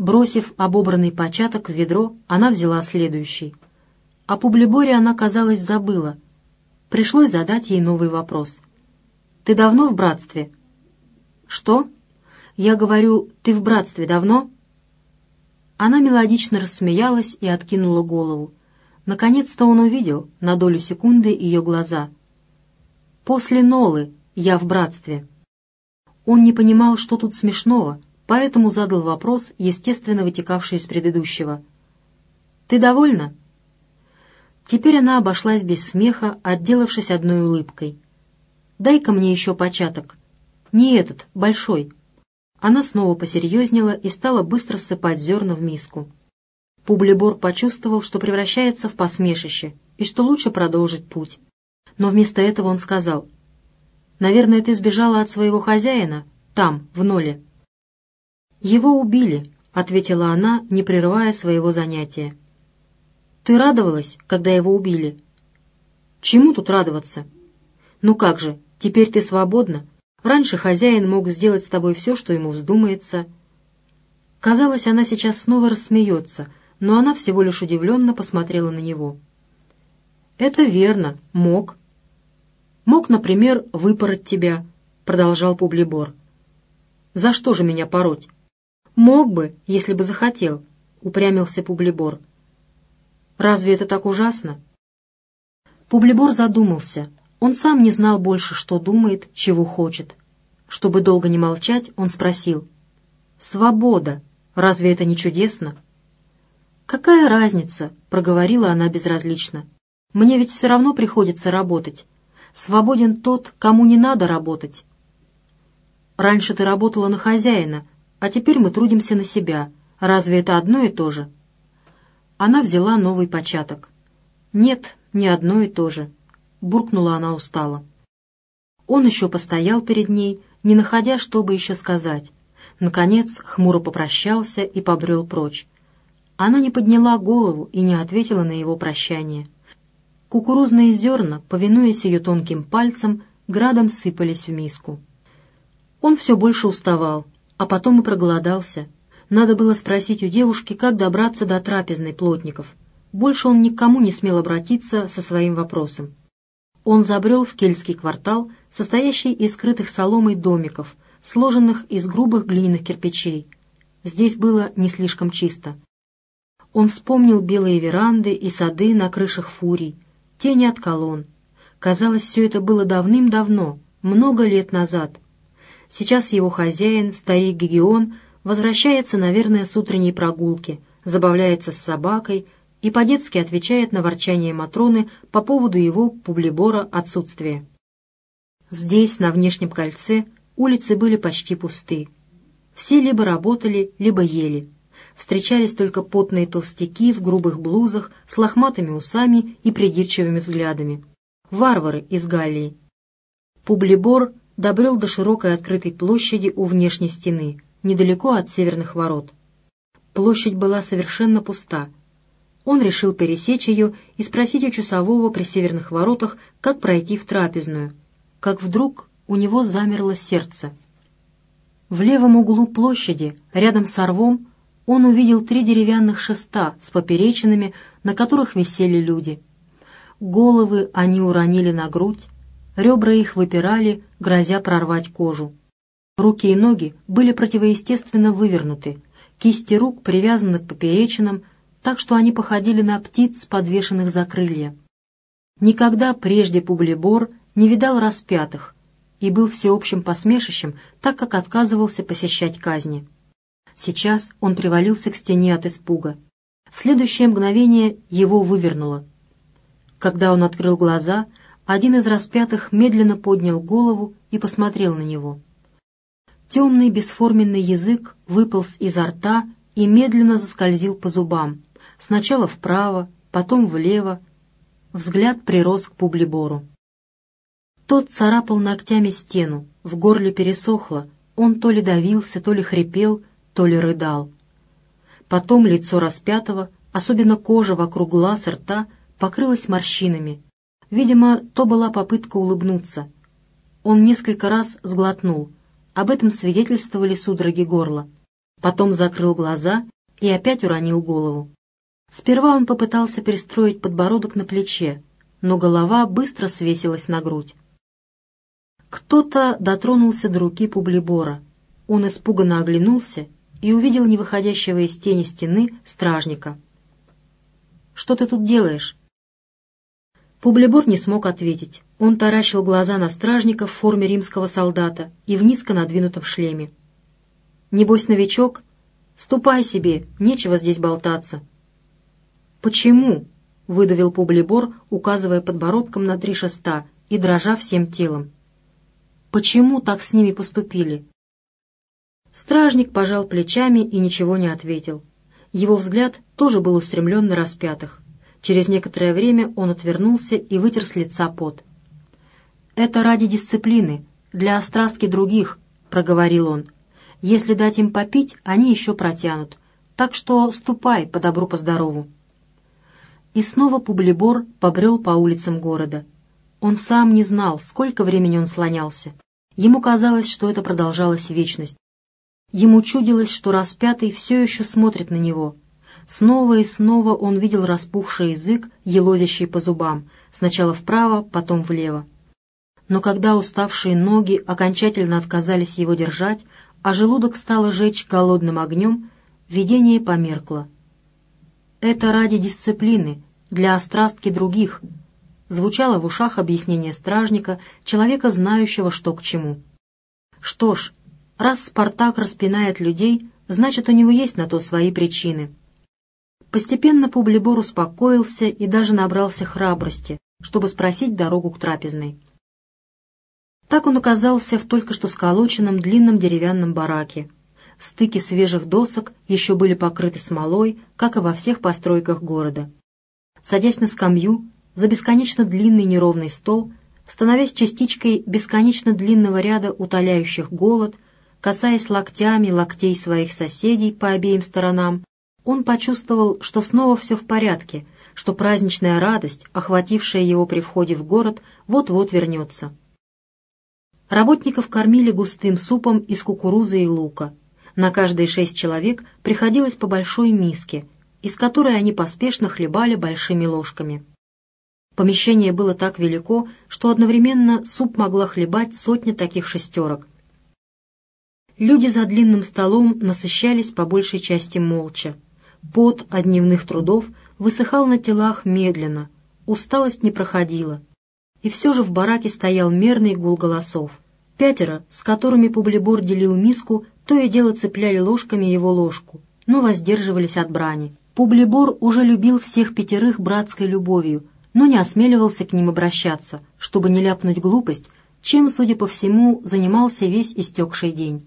Бросив обобранный початок в ведро, она взяла следующий. О Публиборе она, казалось, забыла. Пришлось задать ей новый вопрос. «Ты давно в братстве?» «Что?» «Я говорю, ты в братстве давно?» Она мелодично рассмеялась и откинула голову. Наконец-то он увидел на долю секунды ее глаза. «После Нолы я в братстве». Он не понимал, что тут смешного, поэтому задал вопрос, естественно вытекавший из предыдущего. «Ты довольна?» Теперь она обошлась без смеха, отделавшись одной улыбкой. «Дай-ка мне еще початок. Не этот, большой». Она снова посерьезнела и стала быстро ссыпать зерна в миску. Публибор почувствовал, что превращается в посмешище и что лучше продолжить путь. Но вместо этого он сказал — Наверное, ты сбежала от своего хозяина? Там, в ноле». «Его убили», — ответила она, не прерывая своего занятия. «Ты радовалась, когда его убили?» «Чему тут радоваться?» «Ну как же, теперь ты свободна. Раньше хозяин мог сделать с тобой все, что ему вздумается». Казалось, она сейчас снова рассмеется, но она всего лишь удивленно посмотрела на него. «Это верно, мог», Мог, например, выпороть тебя, — продолжал Публибор. За что же меня пороть? Мог бы, если бы захотел, — упрямился Публибор. Разве это так ужасно? Публибор задумался. Он сам не знал больше, что думает, чего хочет. Чтобы долго не молчать, он спросил. «Свобода! Разве это не чудесно?» «Какая разница?» — проговорила она безразлично. «Мне ведь все равно приходится работать. Свободен тот, кому не надо работать. Раньше ты работала на хозяина, а теперь мы трудимся на себя. Разве это одно и то же?» Она взяла новый початок. «Нет, не одно и то же», — буркнула она устало. Он еще постоял перед ней, не находя, что бы еще сказать. Наконец, хмуро попрощался и побрел прочь. Она не подняла голову и не ответила на его прощание. Кукурузные зерна, повинуясь ее тонким пальцам, градом сыпались в миску. Он все больше уставал, а потом и проголодался. Надо было спросить у девушки, как добраться до трапезной плотников. Больше он никому не смел обратиться со своим вопросом. Он забрел в кельтский квартал, состоящий из скрытых соломой домиков, сложенных из грубых глиняных кирпичей. Здесь было не слишком чисто. Он вспомнил белые веранды и сады на крышах фурий, тени от колонн. Казалось, все это было давным-давно, много лет назад. Сейчас его хозяин, старик Гегион, возвращается, наверное, с утренней прогулки, забавляется с собакой и по-детски отвечает на ворчание Матроны по поводу его публибора отсутствия. Здесь, на внешнем кольце, улицы были почти пусты. Все либо работали, либо ели встречались только потные толстяки в грубых блузах с лохматыми усами и придирчивыми взглядами. Варвары из Галлии. Публибор добрел до широкой открытой площади у внешней стены, недалеко от северных ворот. Площадь была совершенно пуста. Он решил пересечь ее и спросить у часового при северных воротах, как пройти в трапезную. Как вдруг у него замерло сердце. В левом углу площади, рядом с орвом, он увидел три деревянных шеста с поперечинами, на которых висели люди. Головы они уронили на грудь, ребра их выпирали, грозя прорвать кожу. Руки и ноги были противоестественно вывернуты, кисти рук привязаны к поперечинам, так что они походили на птиц, подвешенных за крылья. Никогда прежде Публибор не видал распятых, и был всеобщим посмешищем, так как отказывался посещать казни. Сейчас он привалился к стене от испуга. В следующее мгновение его вывернуло. Когда он открыл глаза, один из распятых медленно поднял голову и посмотрел на него. Темный бесформенный язык выполз изо рта и медленно заскользил по зубам, сначала вправо, потом влево. Взгляд прирос к публибору. Тот царапал ногтями стену, в горле пересохло, он то ли давился, то ли хрипел, то ли рыдал. Потом лицо распятого, особенно кожа вокруг глаз и рта, покрылась морщинами. Видимо, то была попытка улыбнуться. Он несколько раз сглотнул. Об этом свидетельствовали судороги горла. Потом закрыл глаза и опять уронил голову. Сперва он попытался перестроить подбородок на плече, но голова быстро свесилась на грудь. Кто-то дотронулся до руки Публибора. Он испуганно оглянулся и увидел невыходящего из тени стены стражника. «Что ты тут делаешь?» Публибор не смог ответить. Он таращил глаза на стражника в форме римского солдата и в низко надвинутом шлеме. «Небось, новичок? Ступай себе, нечего здесь болтаться». «Почему?» — выдавил Публибор, указывая подбородком на три шеста и дрожа всем телом. «Почему так с ними поступили?» Стражник пожал плечами и ничего не ответил. Его взгляд тоже был устремлен на распятых. Через некоторое время он отвернулся и вытер с лица пот. «Это ради дисциплины, для острастки других», — проговорил он. «Если дать им попить, они еще протянут. Так что ступай по добру, по здорову». И снова Публибор побрел по улицам города. Он сам не знал, сколько времени он слонялся. Ему казалось, что это продолжалась вечность. Ему чудилось, что распятый все еще смотрит на него. Снова и снова он видел распухший язык, елозящий по зубам, сначала вправо, потом влево. Но когда уставшие ноги окончательно отказались его держать, а желудок стало жечь голодным огнем, видение померкло. «Это ради дисциплины, для острастки других», звучало в ушах объяснение стражника, человека, знающего, что к чему. Что ж, Раз Спартак распинает людей, значит, у него есть на то свои причины. Постепенно Публибор успокоился и даже набрался храбрости, чтобы спросить дорогу к трапезной. Так он оказался в только что сколоченном длинном деревянном бараке. Стыки свежих досок еще были покрыты смолой, как и во всех постройках города. Садясь на скамью, за бесконечно длинный неровный стол, становясь частичкой бесконечно длинного ряда утоляющих голод — Касаясь локтями локтей своих соседей по обеим сторонам, он почувствовал, что снова все в порядке, что праздничная радость, охватившая его при входе в город, вот-вот вернется. Работников кормили густым супом из кукурузы и лука. На каждые шесть человек приходилось по большой миске, из которой они поспешно хлебали большими ложками. Помещение было так велико, что одновременно суп могла хлебать сотня таких шестерок, Люди за длинным столом насыщались по большей части молча. Пот от дневных трудов высыхал на телах медленно, усталость не проходила. И все же в бараке стоял мерный гул голосов. Пятеро, с которыми Публибор делил миску, то и дело цепляли ложками его ложку, но воздерживались от брани. Публибор уже любил всех пятерых братской любовью, но не осмеливался к ним обращаться, чтобы не ляпнуть глупость, чем, судя по всему, занимался весь истекший день.